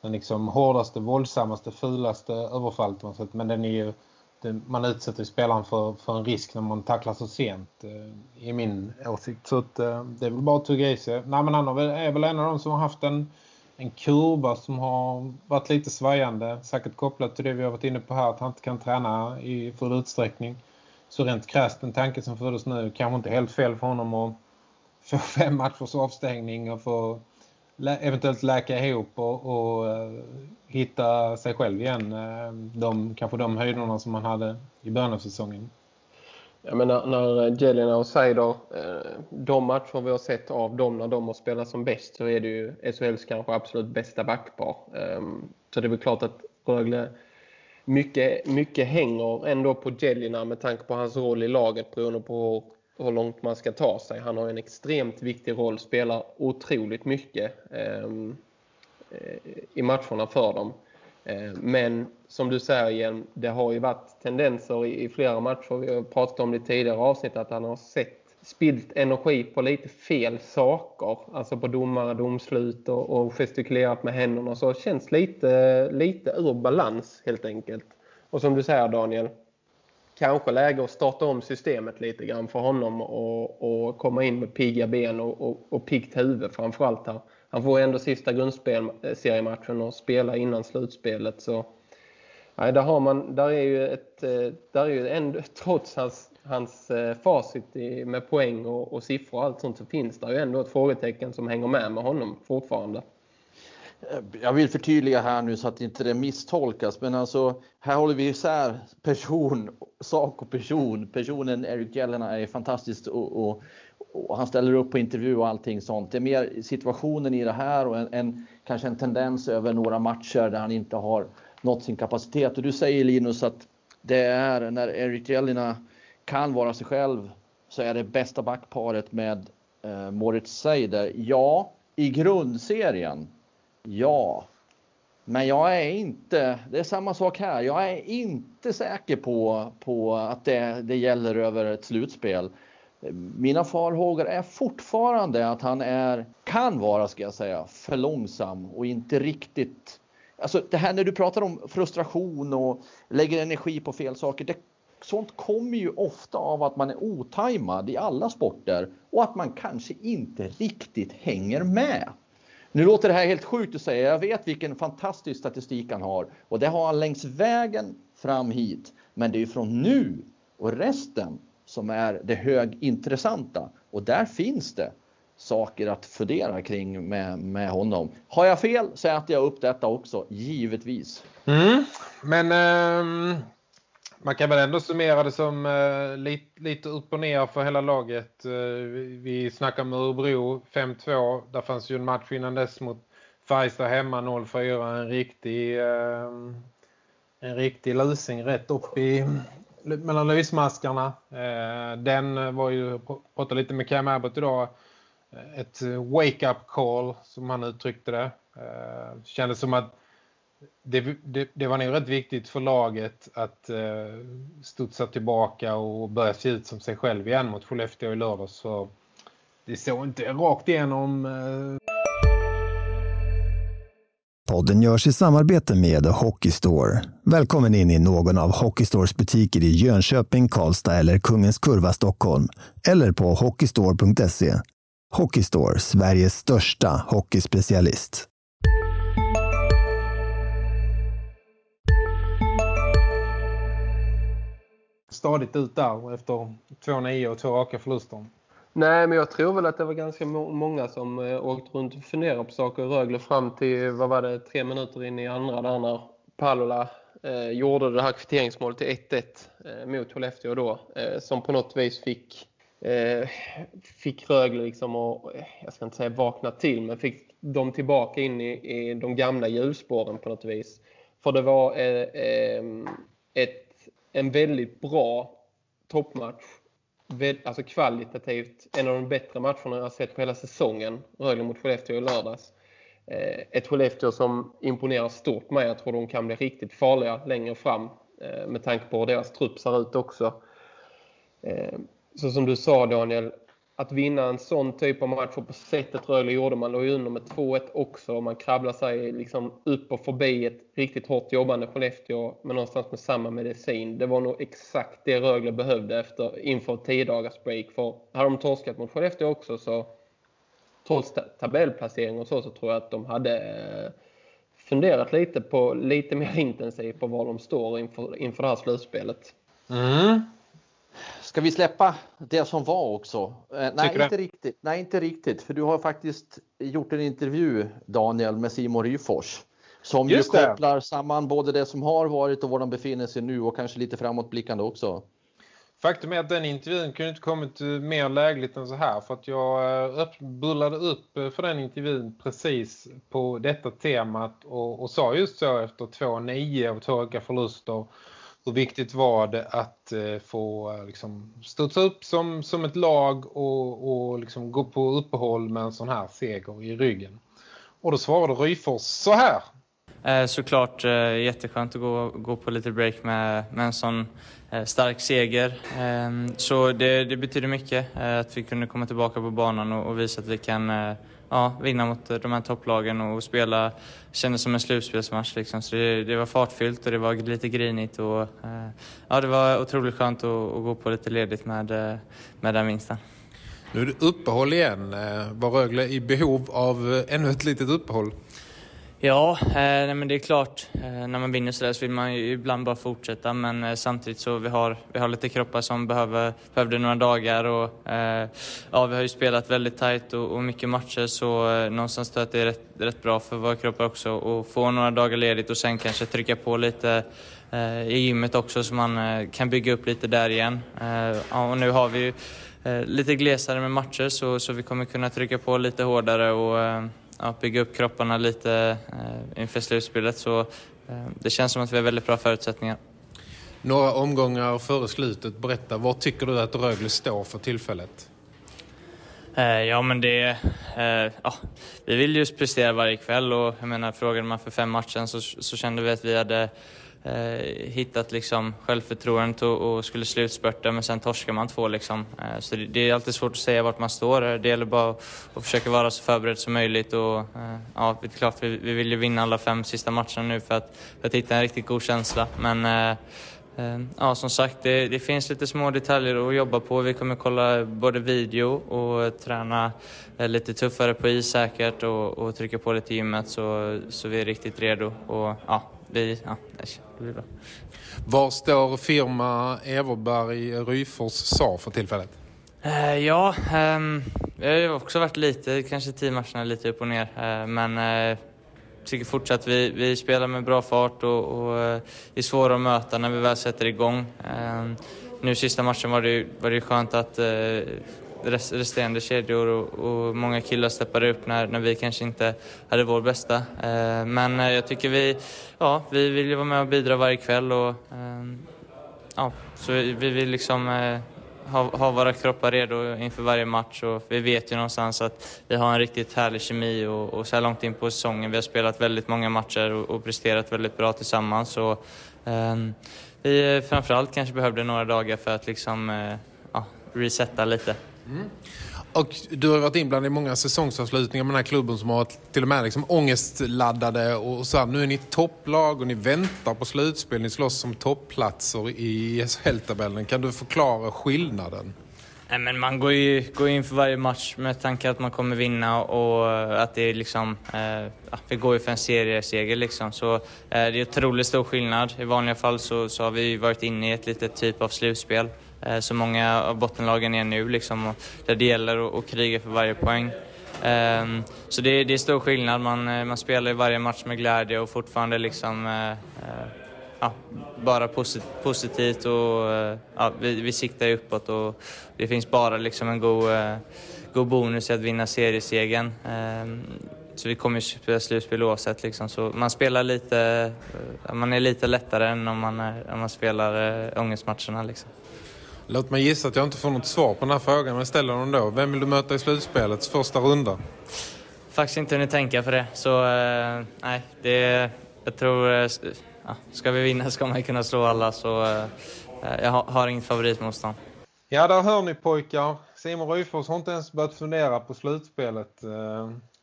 den liksom hårdaste, våldsammaste, fulaste överfallet men den är ju det, man utsätter spelaren för, för en risk när man tacklar så sent eh, i min åsikt. Så att, eh, det är väl bara att tugga i sig. Nej, men han väl, är väl en av de som har haft en, en kurva som har varit lite svajande. Säkert kopplat till det vi har varit inne på här att han inte kan träna i full utsträckning. Så rent krasst en tanke som föddes nu kanske inte helt fel för honom att få fem matchers avstängning och få eventuellt läka ihop och, och uh, hitta sig själv igen. Uh, de, kanske de höjderna som man hade i början av säsongen. Ja, men när, när Jelena och Seider, eh, de matcher vi har sett av dem när de har spelat som bäst så är det ju SHLs kanske absolut bästa backpar. Ehm, så det är väl klart att Rögle mycket, mycket hänger ändå på Jelena med tanke på hans roll i laget beroende på hur långt man ska ta sig. Han har en extremt viktig roll, spelar otroligt mycket ehm, eh, i matcherna för dem. Eh, men som du säger igen, det har ju varit tendenser i, i flera matcher. Vi har pratat om det i tidigare avsnitt att han har sett spilt energi på lite fel saker. Alltså på domare, domslut och, och gestikulerat med händerna. Så det känns lite, lite ur balans helt enkelt. Och som du säger Daniel, kanske läge att starta om systemet lite grann för honom och, och komma in med pigga ben och, och, och piggt huvud framförallt här. Han får ändå sista grundseriematchen och spela innan slutspelet så nej, där, har man, där är ju ett, eh, där är ju ändå, trots hans, hans eh, facit med poäng och, och siffror och allt sånt så finns det ju ändå ett frågetecken som hänger med med honom fortfarande. Eh, jag vill förtydliga här nu så att inte det misstolkas, men alltså här håller vi isär person, sak och person. Personen Eric Jelena är fantastisk och, och, och, han ställer upp på intervju och allting sånt. Det är mer situationen i det här och en, en, kanske en tendens över några matcher där han inte har nått sin kapacitet. Och du säger Linus att det är när Eric Jelena kan vara sig själv så är det bästa backparet med eh, Moritz Seider. Ja, i grundserien Ja, men jag är inte, det är samma sak här, jag är inte säker på, på att det, det gäller över ett slutspel. Mina farhågor är fortfarande att han är, kan vara ska jag säga, för långsam och inte riktigt Alltså det här när du pratar om frustration och lägger energi på fel saker. Det, sånt kommer ju ofta av att man är otajmad i alla sporter och att man kanske inte riktigt hänger med. Nu låter det här helt sjukt att säga. Jag vet vilken fantastisk statistik han har och det har han längs vägen fram hit. Men det är från nu och resten som är det högintressanta och där finns det saker att fundera kring med, med honom. Har jag fel så äter jag upp detta också, givetvis. Mm. Men ehm, man kan väl ändå summera det som eh, uh, lite, lite upp och ner för hela laget. Uh, vi, snackar med Örebro 5-2. Där fanns ju en match innan dess mot Färjestad hemma 0-4. En riktig, uh, en riktig lusing rätt upp i mellan lysmaskarna. den var ju, pratade lite med Cam Abbott idag, ett wake-up call som han uttryckte det. kändes som att det, det, det, var nog rätt viktigt för laget att eh, studsa tillbaka och börja se ut som sig själv igen mot Skellefteå i lördag så det såg inte rakt igenom eh... Podden görs i samarbete med Hockeystore. Välkommen in i någon av Hockeystores butiker i Jönköping, Karlstad eller Kungens Kurva, Stockholm. Eller på hockeystore.se. Hockeystore, Sveriges största hockeyspecialist. Stadigt ut där efter 2-9 och två raka förluster. Nej, men jag tror väl att det var ganska många som eh, åkt runt och funderade på saker i Rögle fram till, vad var det, tre minuter in i andra där när Palola eh, gjorde det här kvitteringsmålet till 1-1 eh, mot Skellefteå då. Eh, som på något vis fick eh, fick Rögle liksom och, eh, jag ska inte säga vakna till, men fick dem tillbaka in i, i de gamla hjulspåren på något vis. För det var eh, eh, ett, en väldigt bra toppmatch. Alltså kvalitativt en av de bättre matcherna jag har sett på hela säsongen. Rögle mot Skellefteå i lördags. Eh, ett Skellefteå som imponerar stort mig. Jag tror de kan bli riktigt farliga längre fram. Eh, med tanke på hur deras trupp ser ut också. Eh, så som du sa Daniel, att vinna en sån typ av match på sättet Rögle gjorde. Man låg ju under med 2-1 också. Man krabblar sig liksom upp och förbi ett riktigt hårt jobbande Skellefteå men någonstans med samma medicin. Det var nog exakt det Rögle behövde efter, inför 10 dagars break. För hade de torskat mot Skellefteå också så trots tabellplacering och så, så tror jag att de hade eh, funderat lite på lite mer intensivt på var de står inför, inför det här slutspelet. Mm. Ska vi släppa det som var också? Eh, nej, inte det? riktigt. nej, inte riktigt. För du har faktiskt gjort en intervju, Daniel, med Simon Ryfors. Som Just ju det. kopplar samman både det som har varit och var de befinner sig nu och kanske lite framåtblickande också. Faktum är att den intervjun kunde inte kommit mer lägligt än så här. För att jag eh, upp, bullade upp för den intervjun precis på detta temat. Och, och sa just så efter 2-9 och öka förluster. Hur viktigt var det att eh, få eh, liksom, studsa upp som, som ett lag och, och liksom gå på uppehåll med en sån här seger i ryggen. Och då svarade Ryfors så här. Eh, såklart eh, jätteskönt att gå, gå på lite break med, med en sån eh, stark seger. Eh, så det, det betyder mycket eh, att vi kunde komma tillbaka på banan och, och visa att vi kan eh, ja, vinna mot de här topplagen och spela, kändes som en slutspelsmatch liksom. Så det, det var fartfyllt och det var lite grinigt och eh, ja, det var otroligt skönt att, att gå på lite ledigt med, eh, med den vinsten. Nu är det uppehåll igen. Eh, var Rögle i behov av ännu ett litet uppehåll? Ja, eh, nej, men det är klart. Eh, när man vinner sådär så vill man ju ibland bara fortsätta men eh, samtidigt så vi har vi har lite kroppar som behöver, behövde några dagar och eh, ja, vi har ju spelat väldigt tajt och, och mycket matcher så eh, någonstans tror jag att det är rätt, rätt bra för våra kroppar också att få några dagar ledigt och sen kanske trycka på lite eh, i gymmet också så man eh, kan bygga upp lite där igen. Eh, ja, och nu har vi ju eh, lite glesare med matcher så, så vi kommer kunna trycka på lite hårdare och eh, ja, bygga upp kropparna lite eh, inför slutspelet. Så eh, det känns som att vi har väldigt bra förutsättningar. Några omgångar före slutet. Berätta, vad tycker du att Rögle står för tillfället? Eh, ja, men det... Eh, ja, vi vill just prestera varje kväll och jag menar, frågade man för fem matchen så, så kände vi att vi hade eh, hittat liksom självförtroendet och, och skulle slutspurta men sen torskar man två liksom. Eh, så det, det är alltid svårt att säga vart man står. Det gäller bara att, att försöka vara så förberedd som möjligt och eh, ja, det är klart vi, vi vill ju vinna alla fem sista matcherna nu för att, för att hitta en riktigt god känsla. Men eh, Eh, Ja, som sagt, det, det finns lite små detaljer att jobba på. Vi kommer kolla både video och träna eh, lite tuffare på is säkert och, och trycka på lite i gymmet så, så vi är riktigt redo. Och ja, vi, ja, det blir bra. Var står firma Everberg Ryfors SA för tillfället? Eh, ja, ehm, jag har också varit lite, kanske tio matcherna lite upp och ner. Eh, men eh, tycker fortsatt vi, vi spelar med bra fart och, och är svåra att möta när vi väl sätter igång. Eh, nu sista matchen var det var det skönt att rest, resterande kedjor och, och många killar steppade upp när, när vi kanske inte hade vår bästa. Eh, men eh, jag tycker vi, ja, vi vill ju vara med och bidra varje kväll och eh, ja, så vi, vi vill liksom eh, ha, ha våra kroppar redo inför varje match och vi vet ju någonstans att vi har en riktigt härlig kemi och, och så här långt in på säsongen, vi har spelat väldigt många matcher och, och presterat väldigt bra tillsammans Och, ehm, eh, vi framförallt kanske behövde några dagar för att liksom eh, ja, resetta lite. Och du har varit inblandad i många säsongsavslutningar med den här klubben som har varit till och med liksom ångestladdade. Och så här, nu är ni ett topplag och ni väntar på slutspel. Ni slåss som toppplatser i SHL-tabellen. Kan du förklara skillnaden? Nej, men man går ju går in för varje match med tanke att man kommer vinna och eh, att det är liksom, eh, vi går ju för en serieseger liksom. Så eh, det är otroligt stor skillnad. I vanliga fall så, så har vi varit inne i ett litet typ av slutspel som så många av bottenlagen är nu liksom, där det gäller att, att kriga för varje poäng. Ehm, så det, är- det är stor skillnad. Man, eh, man spelar i varje match med glädje och fortfarande liksom, eh, ja, bara posit positivt och ja, vi, vi siktar ju uppåt och det finns bara liksom en god, god bonus i att vinna seriesegern. Ehm, så vi kommer ju spela slutspel oavsett liksom. Så man spelar lite, man är lite lättare än om man, är, om man spelar ångestmatcherna liksom. Låt mig gissa att jag inte får något svar på den här frågan, men ställer den då. Vem vill du möta i slutspelets första runda? Faktiskt inte hunnit tänka på det, så äh, nej, det, jag tror, ja, ska vi vinna ska man kunna slå alla, så äh, jag har, har inget favoritmotstånd. Ja, där hör ni pojkar. Simon Ryfors har inte ens börjat fundera på slutspelet.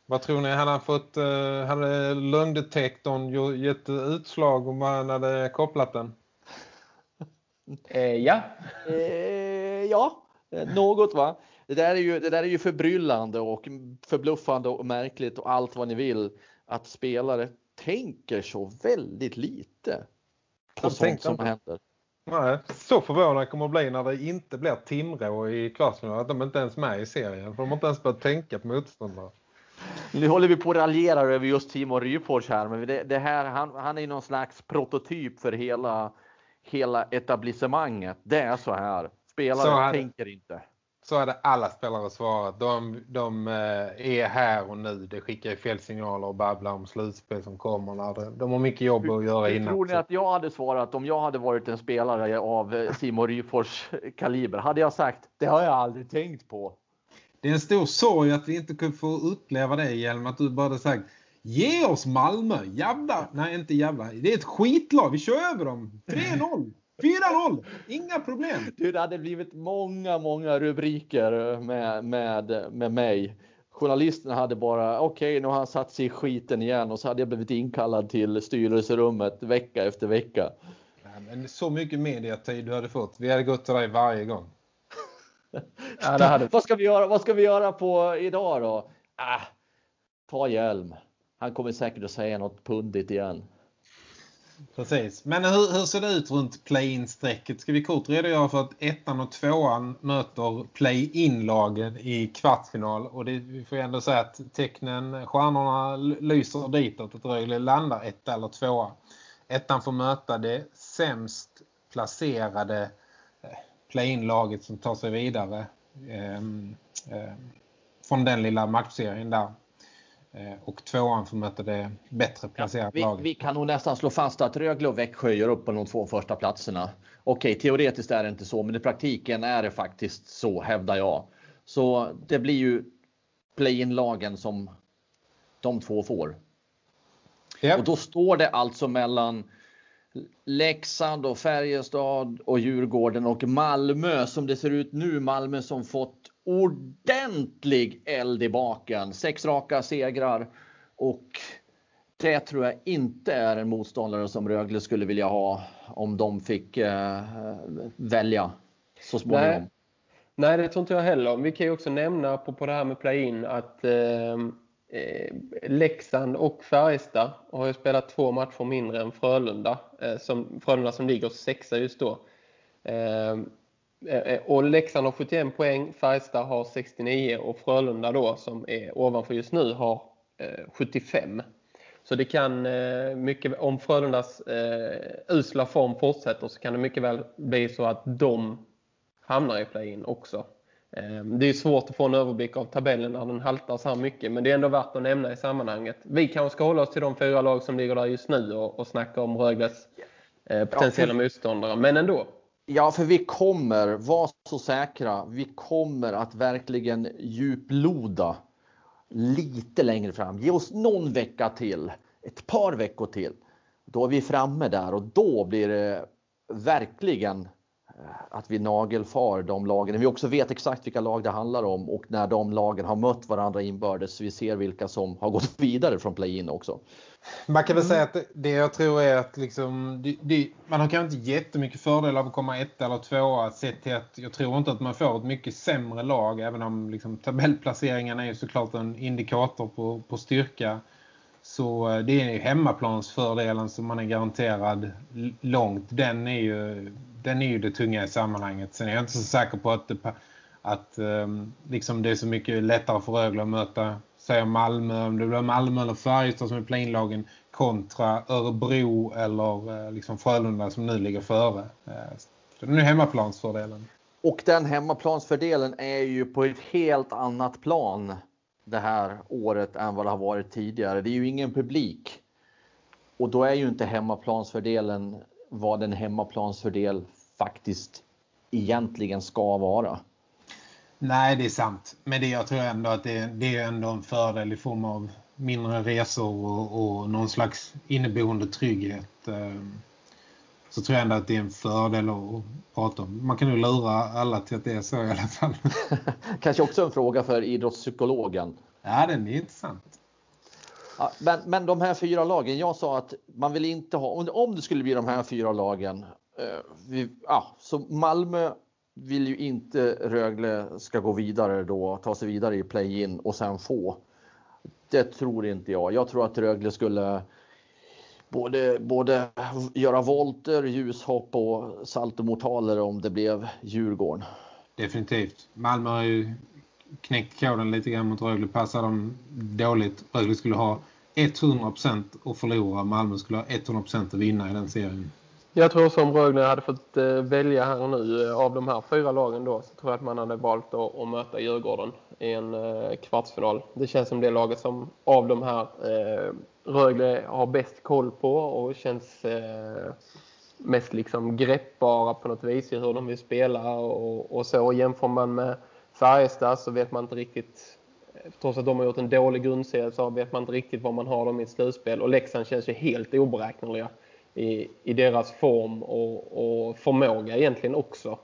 Vad tror ni? Han har fått, uh, hade lögndetektorn gett utslag om man hade kopplat den? Eh, ja. Eh, ja, något va. Det där, är ju, det där är ju förbryllande och förbluffande och märkligt och allt vad ni vill. Att spelare tänker så väldigt lite på sånt som händer. Nej, så förvånad kommer att bli när det inte blir Timrå i kvartsfinalen. Att de inte ens är med i serien. För de har inte ens börjat tänka på motståndare. Nu håller vi på att raljera över just Timo Ryfors här, men det, det, här, han, han är någon slags prototyp för hela, hela etablissemanget. Det är så här. Spelare så tänker inte. Så hade alla spelare svarat. De, de eh, är här och nu. Det skickar ju fel signaler och babblar om slutspel som kommer. De har mycket jobb att göra hur, innan. Tror ni att jag hade svarat om jag hade varit en spelare av eh, Simon Ryfors kaliber? Hade jag sagt, det har jag aldrig tänkt på. Det är en stor sorg att vi inte kunde få uppleva det genom att du bara sagt Ge oss Malmö, jävla, nej inte jävla, det är ett skitlag, vi kör över dem, 3-0. 4-0, inga problem. Du, det hade blivit många, många rubriker med, med, med mig. Journalisterna hade bara, okej okay, nu har han satt sig i skiten igen och så hade jag blivit inkallad till styrelserummet vecka efter vecka. men så mycket mediatid du hade fått, vi hade gått till dig varje gång. Ja, hade... vad, ska vi göra, vad ska vi göra på idag då? Äh, ta hjälm. Han kommer säkert att säga något pundigt igen. Precis. Men hur, hur ser det ut runt play-in-strecket? Ska vi kort redogöra för att ettan och tvåan möter play-in-lagen i kvartsfinal. Och det, vi får ändå säga att tecknen, stjärnorna lyser ditåt att Rögle landar ett eller tvåa. Ettan får möta det sämst placerade eh, play-in-laget som tar sig vidare eh, eh, från den lilla matchserien där. Eh, och tvåan får möta det bättre placerat ja, laget. Vi kan nog nästan slå fast att Rögle och Växjö gör upp på de två första platserna. Okej, teoretiskt är det inte så, men i praktiken är det faktiskt så, hävdar jag. Så det blir ju play-in-lagen som de två får. Ja. Och då står det alltså mellan Leksand och Färjestad och Djurgården och Malmö som det ser ut nu. Malmö som fått ordentlig eld i baken. Sex raka segrar och det tror jag inte är en motståndare som Rögle skulle vilja ha om de fick eh, välja så småningom. Nej. Nej, det tror inte jag heller. Vi kan ju också nämna på, det här med play-in att eh, eh, Leksand och Färjestad har ju spelat två matcher mindre än Frölunda. Eh, som, Frölunda som ligger sexa just då. Eh och Leksand har 71 poäng, Färjestad har 69 och Frölunda då som är ovanför just nu har 75. Eh, så det kan eh, mycket, om Frölundas usla form fortsätter så kan det mycket väl bli så att de hamnar i play-in också. Ehm, det är svårt att få en överblick av tabellen när den haltar så här mycket. Men det är ändå värt att nämna i sammanhanget. Vi kanske ska hålla oss till de fyra lag som ligger där just nu och, och snacka om Rögles eh, potentiella ja, motståndare. Men ändå. Ja, för vi kommer, var så säkra, vi kommer att verkligen djuploda lite längre fram. Ge oss någon vecka till, ett par veckor till. Då är vi framme där och då blir det verkligen eh, att vi nagelfar de lagen. Vi också vet exakt vilka lag det handlar om och när de lagen har mött varandra inbördes vi ser vilka som har gått vidare från play-in också. Man kan väl säga att det jag tror är att liksom, det, det, man har kanske inte jättemycket fördel av att komma ett eller tvåa sett till att jag tror inte att man får ett mycket sämre lag även om liksom, tabellplaceringen är ju såklart en indikator på, på styrka. Så eh, det är hemmaplansfördelen som man är garanterad långt. Den är ju den är ju det tunga i sammanhanget. Sen är jag inte så säker på att det, att um, liksom det är så mycket lättare för Rögle att möta säger Malmö, om det blir Malmö eller Färjestad som är planlagen kontra Örebro eller eh, liksom Frölunda som nu ligger före. Eh, så det är nu hemmaplansfördelen. Och den hemmaplansfördelen är ju på ett helt annat plan det här året än vad det har varit tidigare. Det är ju ingen publik. Och då är ju inte hemmaplansfördelen vad en hemmaplansfördel faktiskt egentligen ska vara. Nej, det är sant. Men det, jag tror ändå att det, det är ändå en fördel i form av mindre resor och, och någon slags inneboende trygghet. Ehm, så tror jag ändå att det är en fördel att prata om. Man kan ju lura alla till att det är så i alla fall. Kanske också en fråga för idrottspsykologen. Ja, den är intressant. Ja, men, men de här fyra lagen, jag sa att man vill inte ha, om det skulle bli de här fyra lagen, eh, vi, ja, så Malmö vill ju inte Rögle ska gå vidare då, ta sig vidare i play-in och sen få. Det tror inte jag. Jag tror att Rögle skulle både, både göra volter, ljushopp och saltomortaler om det blev Djurgården. Definitivt. Malmö har ju knäckt koden lite grann mot Rögle. Passar de dåligt. Rögle skulle ha 100% att förlora. Malmö skulle ha 100% att vinna i den serien. Jag tror som Rögle hade fått eh, välja här nu eh, av de här fyra lagen då så tror jag att man hade valt att, att möta Djurgården i en eh, kvartsfinal. Det känns som det laget som av de här eh, Rögle har bäst koll på och känns eh, mest liksom greppbara på något vis i hur de vill spela och, och så. Jämför man med Färjestad så vet man inte riktigt eh, trots att de har gjort en dålig grundserie så vet man inte riktigt vad man har dem i ett slutspel och Leksand känns ju helt oberäkneliga i, i deras form och, och förmåga egentligen också.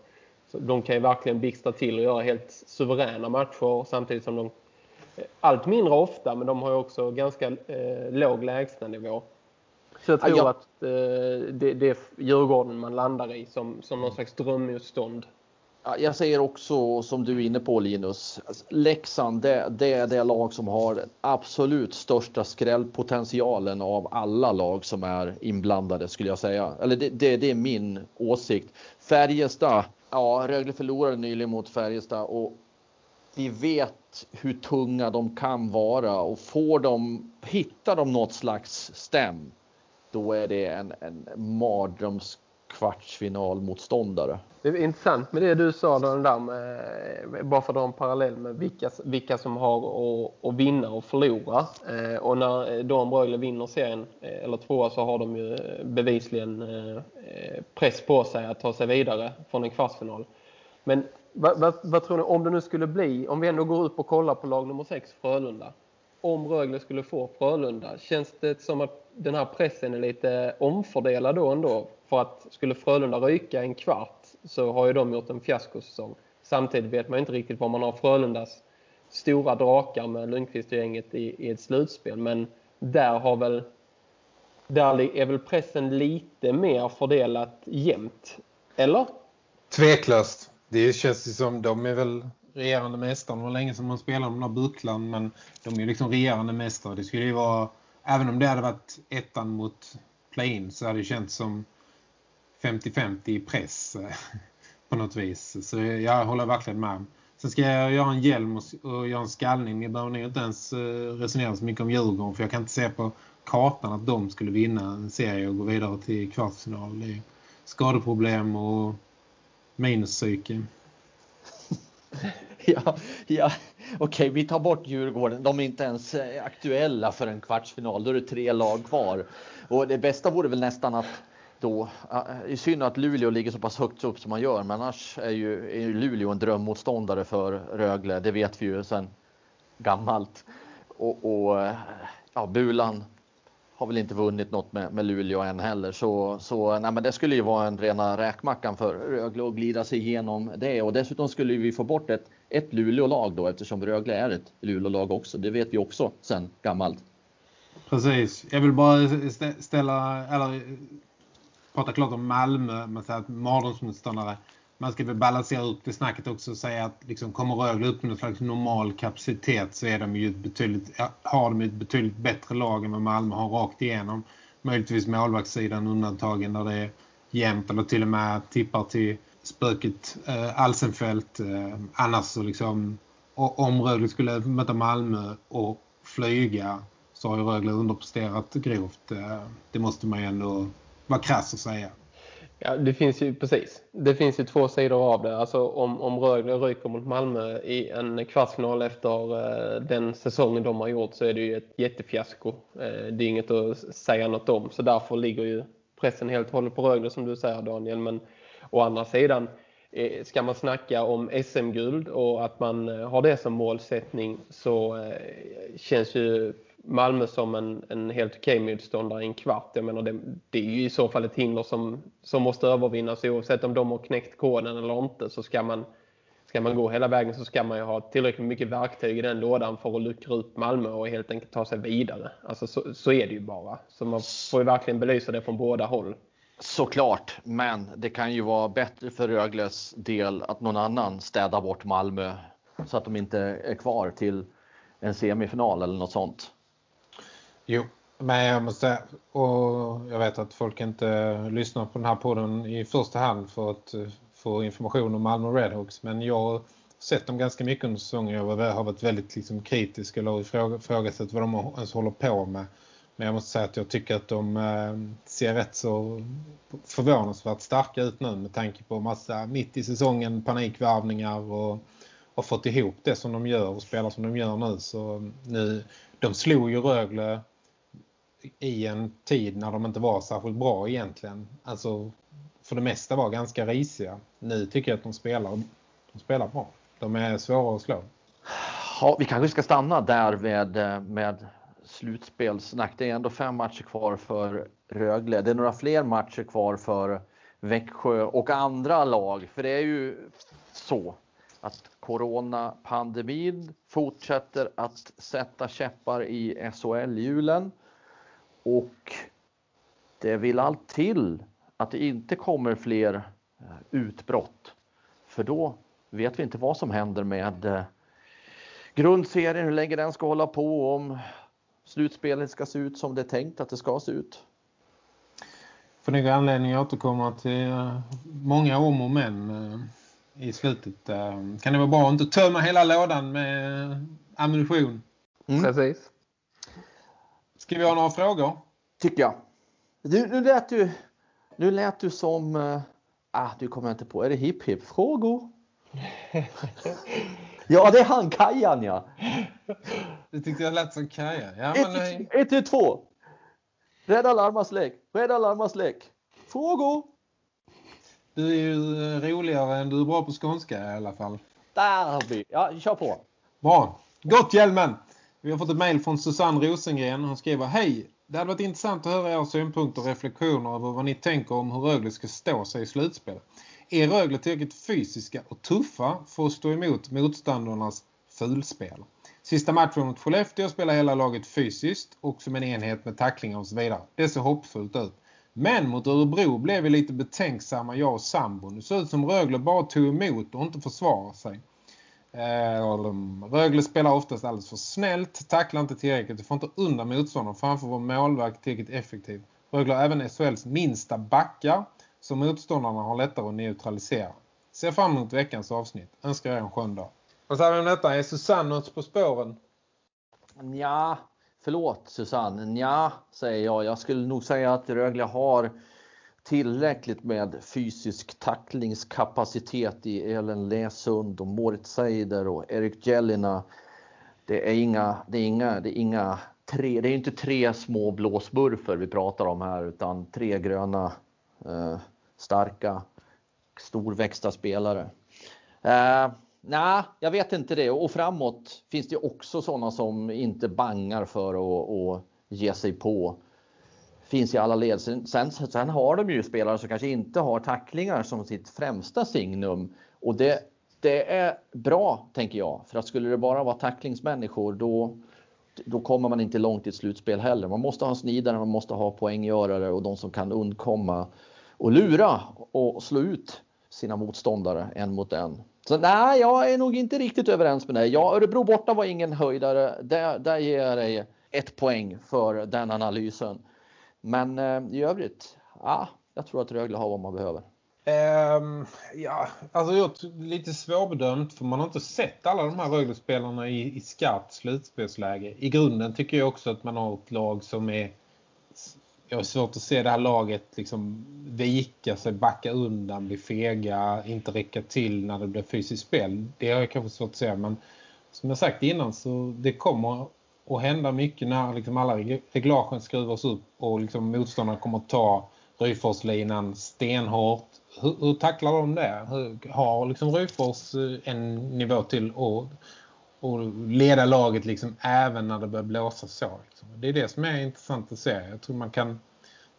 Så de kan ju verkligen blixtra till och göra helt suveräna matcher samtidigt som de eh, allt mindre ofta men de har ju också ganska eh, låg lägstanivå. Så jag tror ja, att eh, det, det är Djurgården man landar i som, som någon slags drömmotstånd jag säger också som du är inne på Linus, alltså, Leksand det, det, är det lag som har den absolut största skrällpotentialen av alla lag som är inblandade skulle jag säga. Eller det, det, det är min åsikt. Färjestad, ja Rögle förlorade nyligen mot Färjestad och vi vet hur tunga de kan vara och får de, hittar de något slags stäm då är det en, en mardröms kvartsfinalmotståndare. Det är intressant med det du sa den där med, eh, bara för att dra en parallell med vilka, vilka som har att, att vinna och förlora. Eh, och när de Rögle vinner serien, eh, eller tvåa, så har de ju bevisligen press på sig att ta sig vidare från en kvartsfinal. Men vad, vad, vad, tror ni, om det nu skulle bli, om vi ändå går upp och kollar på lag nummer 6, Frölunda. Om Rögle skulle få Frölunda, känns det som att den här pressen är lite omfördelad då ändå? För att skulle Frölunda ryka en kvart så har ju de gjort en fiaskosäsong. Samtidigt vet man inte riktigt vad man har Frölundas stora drakar med Lundqvist-gänget i, i ett slutspel. Men där har väl där är väl pressen lite mer fördelat jämnt. Eller? Tveklöst. Det känns ju som de är väl regerande mästare. Det var länge som man spelade de där bucklan men de är ju liksom regerande mästare. Det skulle ju vara, även om det hade varit ettan mot play-in så hade det känts som 50-50 i press eh, på något vis. Så jag håller verkligen med. Sen ska jag göra en hjälm och, göra en skallning. Ni behöver nog inte ens eh, resonera så mycket om Djurgården för jag kan inte se på kartan att de skulle vinna en serie och gå vidare till kvartsfinal. Det är skadeproblem och minuspsyke ja, ja. okej vi tar bort Djurgården. De är inte ens eh, aktuella för en kvartsfinal. Då är det tre lag kvar. Och det bästa vore väl nästan att då, i synd att Luleå ligger så pass högt upp som man gör, men annars är ju, är ju Luleå en drömmotståndare för Rögle, det vet vi ju sedan gammalt. Och, och eh, ja, Bulan har väl inte vunnit något med, med Luleå än heller, så, så nej, men det skulle ju vara en rena räkmackan för Rögle att glida sig igenom det och dessutom skulle vi få bort ett, ett Luleå-lag då eftersom Rögle är ett Luleå-lag också, det vet vi också sedan gammalt. Precis, jag vill bara ställa, eller prata klart om Malmö, man säger att mardrömsmotståndare. Man ska väl balansera upp det snacket också och säga att liksom, kommer Rögle upp med någon slags normal kapacitet så är de ju betydligt, har de ett betydligt bättre lag än vad Malmö har rakt igenom. Möjligtvis målvaktssidan undantagen där det är jämnt eller till och med tippar till spöket eh, Alsenfält. Eh, annars så liksom om Rögle skulle möta Malmö och flyga så har ju Rögle underpresterat grovt. Eh, det måste man ju ändå vara krass att säga. Ja, det finns ju precis. Det finns ju två sidor av det. Alltså om, om Rögle ryker mot Malmö i en kvartsfinal efter eh, den säsongen de har gjort så är det ju ett jättefiasko. Eh, det är inget att säga något om. Så därför ligger ju pressen helt och hållet på Rögle som du säger Daniel. Men å andra sidan eh, ska man snacka om SM-guld och att man eh, har det som målsättning så eh, känns ju Malmö som en, en helt okej motståndare i en kvart. Jag menar det, det, är ju i så fall ett hinder som, som måste övervinnas oavsett om de har knäckt koden eller inte så ska man, ska man gå hela vägen så ska man ju ha tillräckligt mycket verktyg i den lådan för att luckra upp Malmö och helt enkelt ta sig vidare. Alltså så, så är det ju bara. Så man får ju verkligen belysa det från båda håll. Såklart, men det kan ju vara bättre för Rögles del att någon annan städar bort Malmö så att de inte är kvar till en semifinal eller något sånt. Jo, men jag måste säga, och jag vet att folk inte lyssnar på den här podden i första hand för att eh, få information om Malmö Redhawks. Men jag har sett dem ganska mycket under säsongen. Jag har varit väldigt liksom, kritisk eller ifrågasatt vad de ens håller på med. Men jag måste säga att jag tycker att de eh, ser rätt så förvånansvärt starka ut nu med tanke på massa mitt i säsongen panikvärvningar och har fått ihop det som de gör och spelar som de gör nu. Så mm, nu, de slog ju Rögle i en tid när de inte var särskilt bra egentligen. Alltså för det mesta var ganska risiga. Nu tycker jag att de spelar, de spelar bra. De är svåra att slå. Ja, vi kanske ska stanna där med, med slutspelssnack. Det är ändå fem matcher kvar för Rögle. Det är några fler matcher kvar för Växjö och andra lag. För det är ju så att coronapandemin fortsätter att sätta käppar i SHL-hjulen. Och det vill allt till att det inte kommer fler eh, utbrott. För då vet vi inte vad som händer med eh, grundserien, hur länge den ska hålla på, om slutspelet ska se ut som det är tänkt att det ska se ut. För nog anledning att återkomma till eh, många om och men i slutet. Kan det vara bra att inte tömma hela lådan med ammunition? Mm. Precis. Ska vi ha några frågor? Tycker jag. Du, nu, lät du, nu lät du som... Uh, ah, du kommer inte på. Är det hip hip frågor? ja, det är han Kajan, ja. Du tyckte jag lät som Kajan. Ja, ett, till två. Rädda larmas lek. Rädda larmas lek. Frågor? Du är ju eh, roligare än du är bra på skånska i alla fall. Där har vi. Ja, kör på. Bra. Gott hjälmen! Vi har fått ett mejl från Susanne Rosengren. Hon skriver Hej! Det hade varit intressant att höra era synpunkter och reflektioner över vad ni tänker om hur Rögle ska stå sig i slutspel. Är Rögle tillräckligt fysiska och tuffa för att stå emot motståndarnas fulspel? Sista matchen mot Skellefteå spelar hela laget fysiskt och som en enhet med tacklingar och så vidare. Det ser hoppfullt ut. Men mot Örebro blev vi lite betänksamma, jag och sambon. Det såg ut som Rögle bara tog emot och inte försvarade sig. Eh, Rögle spelar oftast alldeles för snällt, tacklar inte tillräckligt och får inte undan motståndaren framför vår målverk tillräckligt effektiv. Rögle har även SHLs minsta backar som motståndarna har lättare att neutralisera. Ser fram emot veckans avsnitt. Önskar er en skön dag. Vad säger vi om detta? Är Susanne på spåren? Ja, förlåt Susanne. Ja, säger jag. Jag skulle nog säga att Rögle har tillräckligt med fysisk tacklingskapacitet i Ellen Läsund och Moritz Seider och Erik Jelina. Det är inga, det är inga, det är inga tre, det är inte tre små blåsburfer vi pratar om här utan tre gröna, eh, starka, storväxta spelare. Eh, Nej, jag vet inte det. Och framåt finns det också sådana som inte bangar för att, att ge sig på finns i alla led. Sen, sen, har de ju spelare som kanske inte har tacklingar som sitt främsta signum. Och det, det är bra, tänker jag. För att skulle det bara vara tacklingsmänniskor, då, då kommer man inte långt i ett slutspel heller. Man måste ha snidare, man måste ha poänggörare och de som kan undkomma och lura och slå ut sina motståndare en mot en. Så nej, jag är nog inte riktigt överens med dig. Ja, Örebro borta var ingen höjdare. Där, där ger jag dig ett poäng för den analysen. Men eh, i övrigt, ja, jag tror att Rögle har vad man behöver. Um, ja, alltså jag lite svårbedömt för man har inte sett alla de här Rögle-spelarna i, i skarpt slutspelsläge. I grunden tycker jag också att man har ett lag som är jag har svårt att se det här laget liksom vika sig, backa undan, bli fega, inte räcka till när det blir fysiskt spel. Det har jag kanske svårt att se, men som jag sagt innan så det kommer att hända mycket när liksom alla reglagen skruvas upp och liksom motståndarna kommer att ta Ryforslinan stenhårt. Hur, hur tacklar de det? Hur, har liksom Ryfors eh, en nivå till att och leda laget liksom även när det börjar blåsa så. Liksom. Det är det som är intressant att se. Jag tror man kan,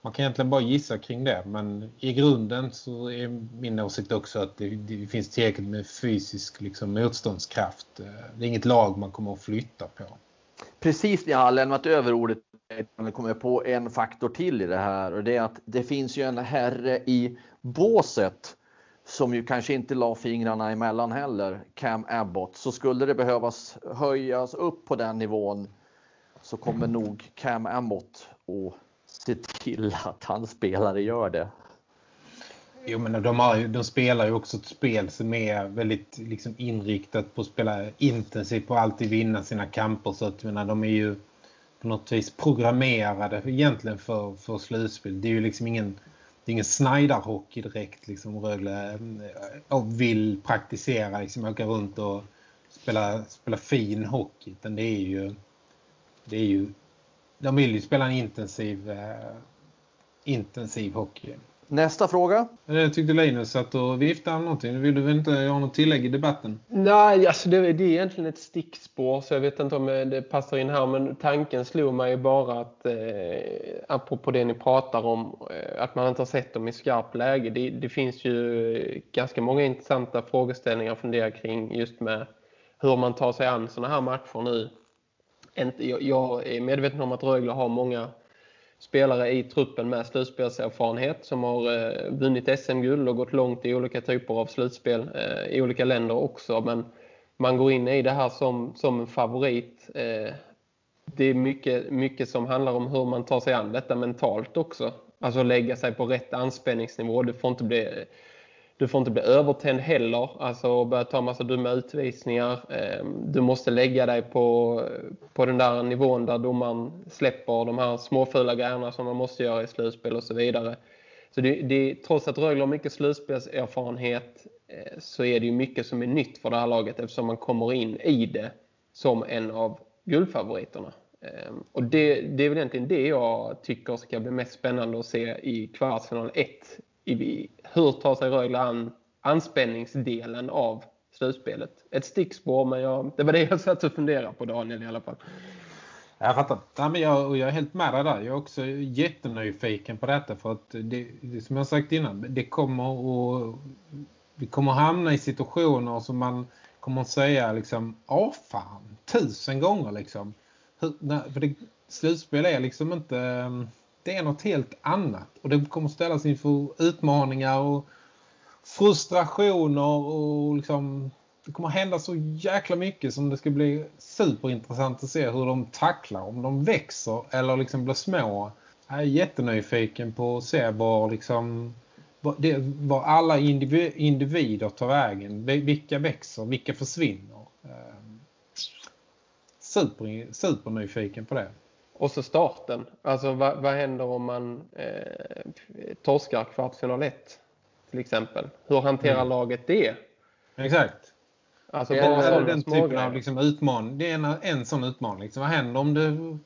man kan egentligen bara gissa kring det. Men i grunden så är min åsikt också att det, det finns tillräckligt med fysisk liksom, motståndskraft. Eh, det är inget lag man kommer att flytta på. Precis när jag har lämnat över ordet kommer på en faktor till i det här och det är att det finns ju en herre i båset som ju kanske inte la fingrarna emellan heller, Cam Abbott. Så skulle det behövas höjas upp på den nivån så kommer nog Cam Abbott att se till att hans spelare gör det. Jo, men de, har, de spelar ju också ett spel som är väldigt liksom, inriktat på att spela intensivt och alltid vinna sina kamper. Så att menar, de är ju på något vis programmerade egentligen för, för slutspel. Det är ju liksom ingen det är ingen Snyder-hockey direkt liksom Rögle eh, och vill praktisera liksom åka runt och spela, spela fin hockey utan det är ju det är ju de vill ju spela en intensiv eh, intensiv hockey. Nästa fråga. Jag tyckte Linus satt och viftade någonting. Vill du inte ha något tillägg i debatten? Nej, alltså det, det, är egentligen ett stickspår så jag vet inte om det passar in här. Men tanken slog mig bara att, eh, apropå det ni pratar om, eh, att man inte har sett dem i skarpt läge. Det, det finns ju ganska många intressanta frågeställningar att fundera kring just med hur man tar sig an sådana här matcher nu. Jag är medveten om att Rögle har många spelare i truppen med slutspelserfarenhet som har eh, vunnit SM-guld och gått långt i olika typer av slutspel eh, i olika länder också. Men man går in i det här som, som en favorit. Eh, det är mycket, mycket som handlar om hur man tar sig an detta mentalt också. Alltså lägga sig på rätt anspänningsnivå. Det får inte bli du får inte bli övertänd heller, alltså börja ta massa dumma utvisningar. Ehm, du måste lägga dig på, på den där nivån där domaren släpper de här småfula grejerna som man måste göra i slutspel och så vidare. Så det, det, trots att Rögle har mycket slutspelserfarenhet eh, så är det ju mycket som är nytt för det här laget eftersom man kommer in i det som en av guldfavoriterna. Ehm, och det, det är väl egentligen det jag tycker ska bli mest spännande att se i kvartsfinal 1 i, hur tar sig Rögle an anspänningsdelen av slutspelet? Ett stickspår, men jag, det var det jag satt och funderade på Daniel i alla fall. Jag fattar. Ja, men jag, jag är helt med dig där. Jag är också jättenyfiken på detta för att det, som jag sagt innan, det kommer att vi kommer hamna i situationer som man kommer att säga liksom, åh fan, tusen gånger liksom. Hur, när, för det, slutspel är liksom inte det är något helt annat. Och det kommer ställas inför utmaningar och frustrationer och liksom det kommer hända så jäkla mycket som det ska bli superintressant att se hur de tacklar. Om de växer eller liksom blir små. Jag är jättenyfiken på att se var liksom var, var alla individer tar vägen. Vilka växer, vilka försvinner. Ehm, super, supernyfiken på det. Och så starten. Alltså vad, vad händer om man eh, torskar kvartsfinal 1 till exempel? Hur hanterar mm. laget det? Exakt. Alltså det är den typen av liksom, utmaning. Det är en, en sån utmaning. Liksom. Vad händer om det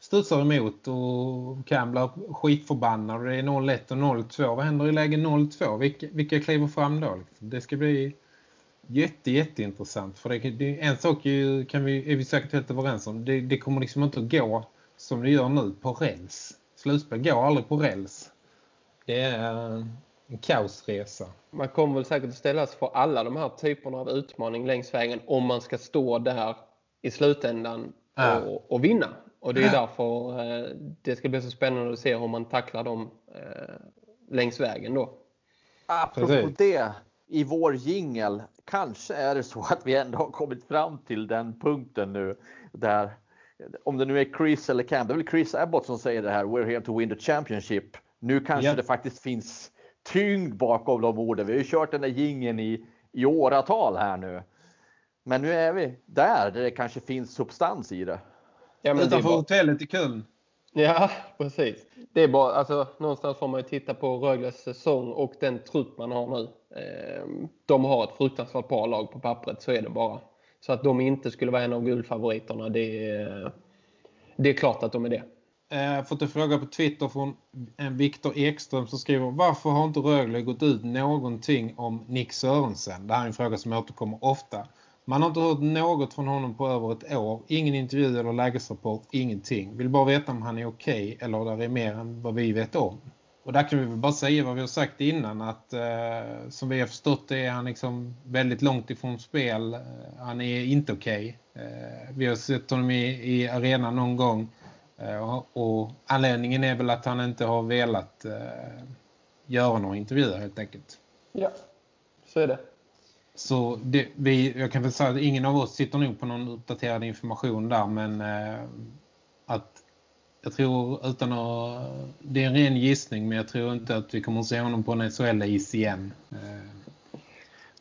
studsar emot och kan bli skitförbannad och det är 0-1 och 0-2. Vad händer i läge 0-2? Vilka, vilka kliver fram då? Liksom? Det ska bli jätte, jätteintressant. För det, det, en sak är, kan vi, är vi säkert helt överens om. Det, det kommer liksom inte att gå som det gör nu på räls. Slutspel går aldrig på räls. Det är en kaosresa. Man kommer väl säkert att ställas för alla de här typerna av utmaning längs vägen om man ska stå där i slutändan ja. och, och, vinna. Och det är ja. därför eh, det ska bli så spännande att se hur man tacklar dem eh, längs vägen då. Apropå Precis. det, i vår jingel kanske är det så att vi ändå har kommit fram till den punkten nu där om det nu är Chris eller Cam, det är väl Chris Abbott som säger det här, we're here to win the championship. Nu kanske yep. det faktiskt finns tyngd bakom de orden. Vi har ju kört den där gingen i, i åratal här nu. Men nu är vi där, där det kanske finns substans i det. Ja, men Utanför bara... hotellet i Köln. Ja, precis. Det är bara, alltså, någonstans får man ju titta på Rögles säsong och den trupp man har nu. Ehm, de har ett fruktansvärt bra lag på pappret, så är det bara. Så att de inte skulle vara en av guldfavoriterna, det är, det är klart att de är det. Jag har fått en fråga på Twitter från en Viktor Ekström som skriver Varför har inte Rögle gått ut någonting om Nick Sörensen? Det här är en fråga som återkommer ofta. Man har inte hört något från honom på över ett år. Ingen intervju eller lägesrapport, ingenting. Vill bara veta om han är okej okay, eller det är mer än vad vi vet om. Och där kan vi väl bara säga vad vi har sagt innan att eh, som vi har förstått det är han liksom väldigt långt ifrån spel. Eh, han är inte okej. Okay. Eh, vi har sett honom i, i arenan någon gång eh, och, anledningen är väl att han inte har velat eh, göra några intervjuer helt enkelt. Ja, så är det. Så det, vi, jag kan väl säga att ingen av oss sitter nog på någon uppdaterad information där men eh, jag tror utan att, det är en ren gissning men jag tror inte att vi kommer att se honom på en SHL-is igen.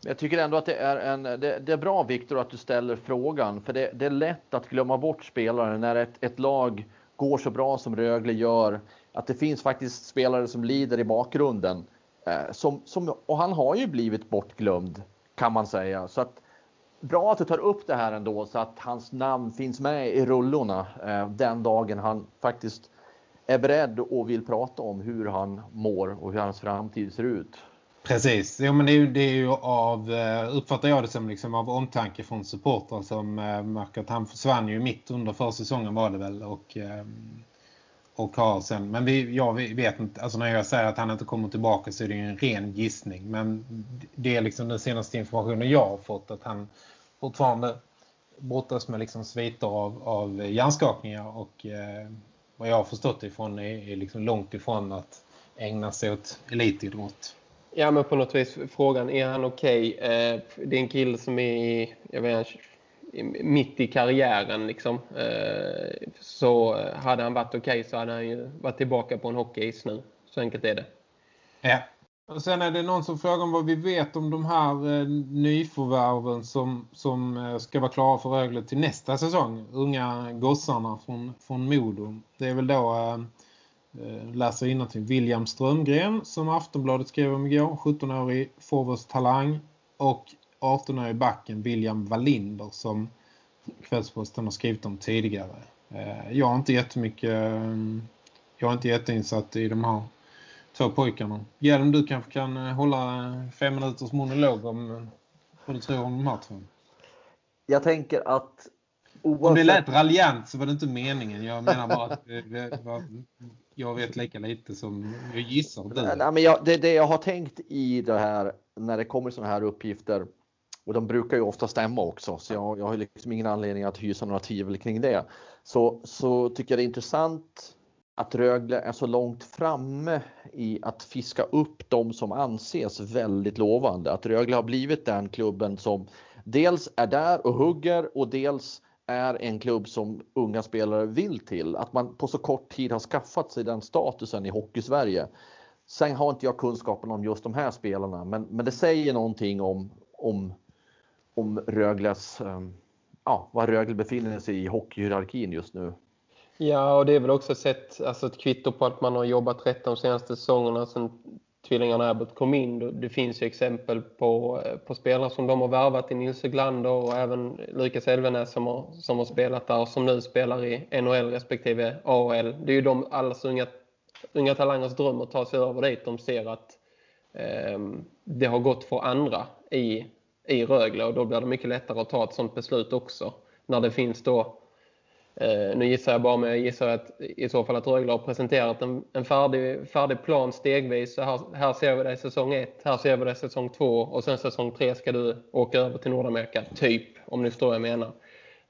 Jag tycker ändå att det är, en, det, det är bra Viktor att du ställer frågan för det, det, är lätt att glömma bort spelare när ett, ett lag går så bra som Rögle gör. Att det finns faktiskt spelare som lider i bakgrunden. Eh, som, som, och han har ju blivit bortglömd kan man säga. Så att, bra att du tar upp det här ändå så att hans namn finns med i rullorna eh, den dagen han faktiskt är beredd och vill prata om hur han mår och hur hans framtid ser ut. Precis, ja, men det är, ju, det är ju av, eh, uppfattar jag det som liksom av omtanke från supportrar som eh, märker att han försvann ju mitt under försäsongen var det väl och ehm, och Karlsson. men vi, jag vet inte, alltså när jag säger att han inte kommer tillbaka så är det ju en ren gissning. Men det är liksom den senaste informationen jag har fått att han fortfarande brottas med liksom sviter av, av hjärnskakningar och eh, vad jag har förstått ifrån är, är liksom långt ifrån att ägna sig åt elitidrott. Ja men på något vis frågan, är han okej? Okay? Eh, det är en kille som är i, jag vet mitt i karriären liksom. Eh, så hade han varit okej okay, så hade han ju varit tillbaka på en hockeyis nu. Så enkelt är det. Ja. Och sen är det någon som frågar om vad vi vet om de här eh, nyförvärven som, som eh, ska vara klara för Rögle till nästa säsong. Unga gossarna från, från Modo. Det är väl då eh, eh läser innantill William Strömgren som Aftonbladet skrev om igår. 17-årig forwardstalang och 18 i backen William Wallinder som Kvällsposten har skrivit om tidigare. Eh, jag har inte jättemycket eh, jag har inte jätteinsatt i de här två pojkarna. Hjelm, du kanske kan eh, hålla fem minuters monolog om vad du tror om de här två. Jag tänker att oavsett... Om det lät raljant så var det inte meningen. Jag menar bara att jag vet lika lite som jag gissar du. Nej, men jag, det, det jag har tänkt i det här när det kommer sådana här uppgifter och de brukar ju ofta stämma också, så jag, jag har liksom ingen anledning att hysa några tvivel kring det. Så, så tycker jag det är intressant att Rögle är så långt framme i att fiska upp de som anses väldigt lovande. Att Rögle har blivit den klubben som dels är där och hugger och dels är en klubb som unga spelare vill till. Att man på så kort tid har skaffat sig den statusen i Hockeysverige. Sen har inte jag kunskapen om just de här spelarna, men, men det säger någonting om, om om Rögles, ehm, ja, var Rögle befinner sig i hockeyhierarkin just nu. Ja, och det är väl också sett, alltså ett kvitto på att man har jobbat rätt de senaste säsongerna sedan tvillingarna Abbott kom in. Det finns ju exempel på, eh, på spelare som de har värvat i Nils Glander och även Lukas Elvenäs som har, som har spelat där och som nu spelar i NHL respektive AHL. Det är ju de allas unga, unga talangers dröm att ta sig över dit. De ser att eh, det har gått för andra i i Rögle och då blir det mycket lättare att ta ett sådant beslut också. När det finns då, eh, nu gissar jag bara men jag gissar att i så fall att Rögle har presenterat en, en färdig, färdig plan stegvis. Så här, här ser vi dig säsong 1, här ser vi dig säsong 2 och sen säsong 3 ska du åka över till Nordamerika, typ, om ni förstår vad jag menar.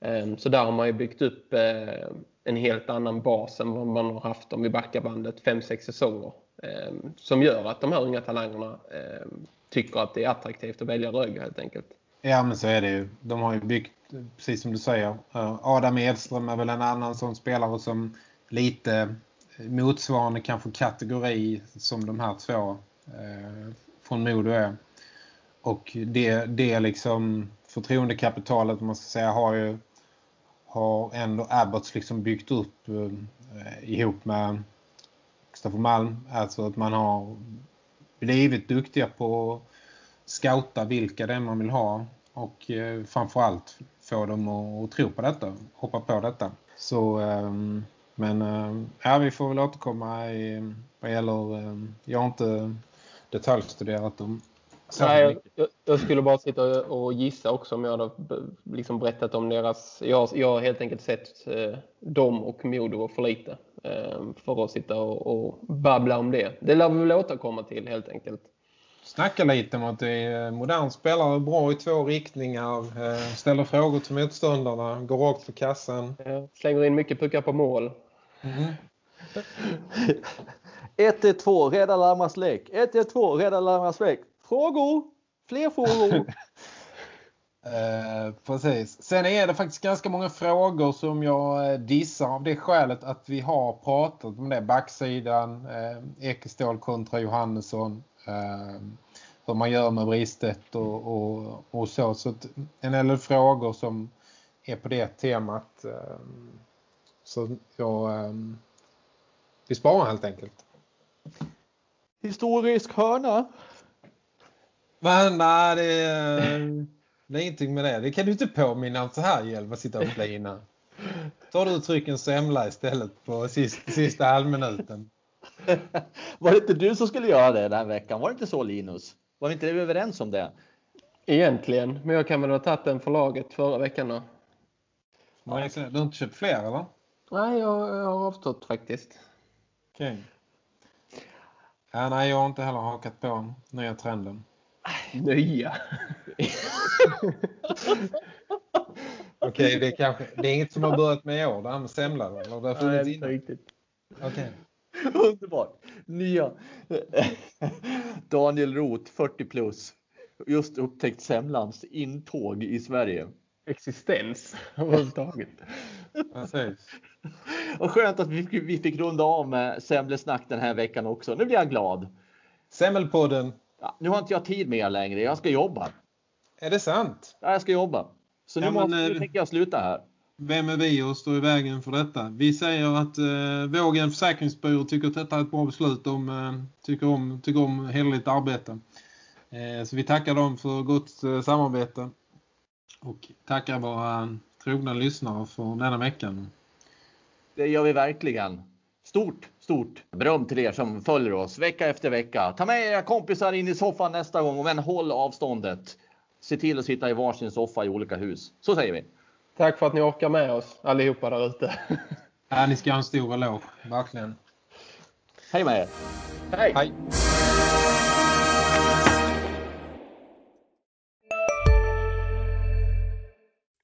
Eh, så där har man ju byggt upp eh, en helt annan bas än vad man har haft om vi backar bandet 5-6 säsonger. Eh, som gör att de här unga talangerna eh, tycker att det är attraktivt att välja Rögle helt enkelt. Ja men så är det ju. De har ju byggt, precis som du säger, eh, Adam Edström är väl en annan sån spelare som lite eh, motsvarande kanske kategori som de här två eh, från Modo är. Och det, det liksom förtroendekapitalet man ska säga har ju har ändå Abbots liksom byggt upp eh, ihop med Kristoffer Malm. Alltså att man har blivit duktiga på att scouta vilka det är man vill ha och eh, framförallt få dem att, att tro på detta, hoppa på detta. Så, eh, men eh, ja, vi får väl återkomma i, vad gäller, eh, jag har inte detaljstuderat dem. Så Nej, jag, jag skulle bara sitta och gissa också om jag hade liksom berättat om deras... Jag, jag har helt enkelt sett eh, dem och Modo för lite eh, för att sitta och, och babbla om det. Det lär vi väl återkomma till helt enkelt. Snacka lite om att det är modern spelare, bra i två riktningar, eh, ställer frågor till motståndarna, går rakt på kassan. Jag slänger in mycket puckar på mål. 1-2, rädda Larmas lek. 1-2, rädda Larmas lek. Frågor? Fler frågor? Eh, precis. Sen är det faktiskt ganska många frågor som jag eh, dissar av det skälet att vi har pratat om det. Backsidan, eh, Ekestål kontra Johannesson, eh, hur man gör med Bristet och, och, och så. Så att en del frågor som är på det temat. Eh, så jag, eh, vi sparar helt enkelt. Historisk hörna. Men nej, det är, det är ingenting med det. Det kan du inte påminna om så här, Hjelm, att sitta och flina. Tar du och trycker en semla istället på sista, sista halvminuten. Var det inte du som skulle göra det den här veckan? Var det inte så Linus? Var vi inte överens om det? Egentligen, men jag kan väl ha tagit den för laget förra veckan då. Du har inte köpt fler, eller? Nej, jag, jag har avstått faktiskt. Okej. Ja, nej, jag har inte heller hakat på nya trenden. Nya. Okej, det, är kanske, det är inget som har börjat med i år, det här med semla, eller? Det har funnits Nej, inte innan. riktigt. Okej. Underbart. Nya. Daniel Roth, 40 plus. Just upptäckt semlans intåg i Sverige. Existens överhuvudtaget. Och skönt att vi fick, vi fick runda av med semlesnack den här veckan också. Nu blir jag glad. Semmelpodden, Ja, nu har inte jag tid med er längre. Jag ska jobba. är det sant? Ja, jag ska jobba. Så nu, Ja, måste, nu eh, tänker jag sluta här. Vem är vi och står i vägen för detta? Vi säger att eh, Vågen Försäkringsbyrå tycker att detta är ett bra beslut. De eh, tycker om, tycker om hederligt arbete. Eh, så vi tackar dem för gott eh, samarbete. Och tackar våra trogna lyssnare för denna veckan. Det gör vi verkligen. Stort, stort beröm till er som följer oss vecka efter vecka. Ta med era kompisar in i soffan nästa gång, men håll avståndet. Se till att sitta i varsin soffa i olika hus. Så säger vi. Tack för att ni orkar med oss allihopa där ute. Ja, ni ska ha en stor eloge, verkligen. Hej med er! Hej! Hej!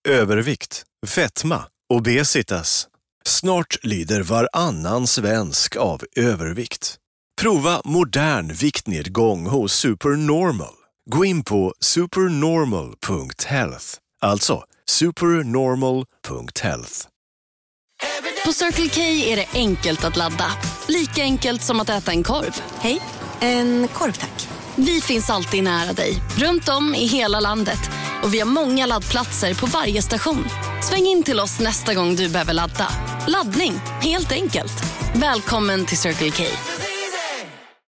Övervikt, fetma, obesitas. Snart lider varannan svensk av övervikt. Prova modern viktnedgång hos Supernormal. Gå in på supernormal.health. Alltså supernormal.health. På Circle K är det enkelt att ladda. Lika enkelt som att äta en korv. Hej, en korv tack. Vi finns alltid nära dig, runt om i hela landet. Och vi har många laddplatser på varje station. Sväng in till oss nästa gång du behöver ladda. Laddning, helt enkelt. Välkommen till Circle K.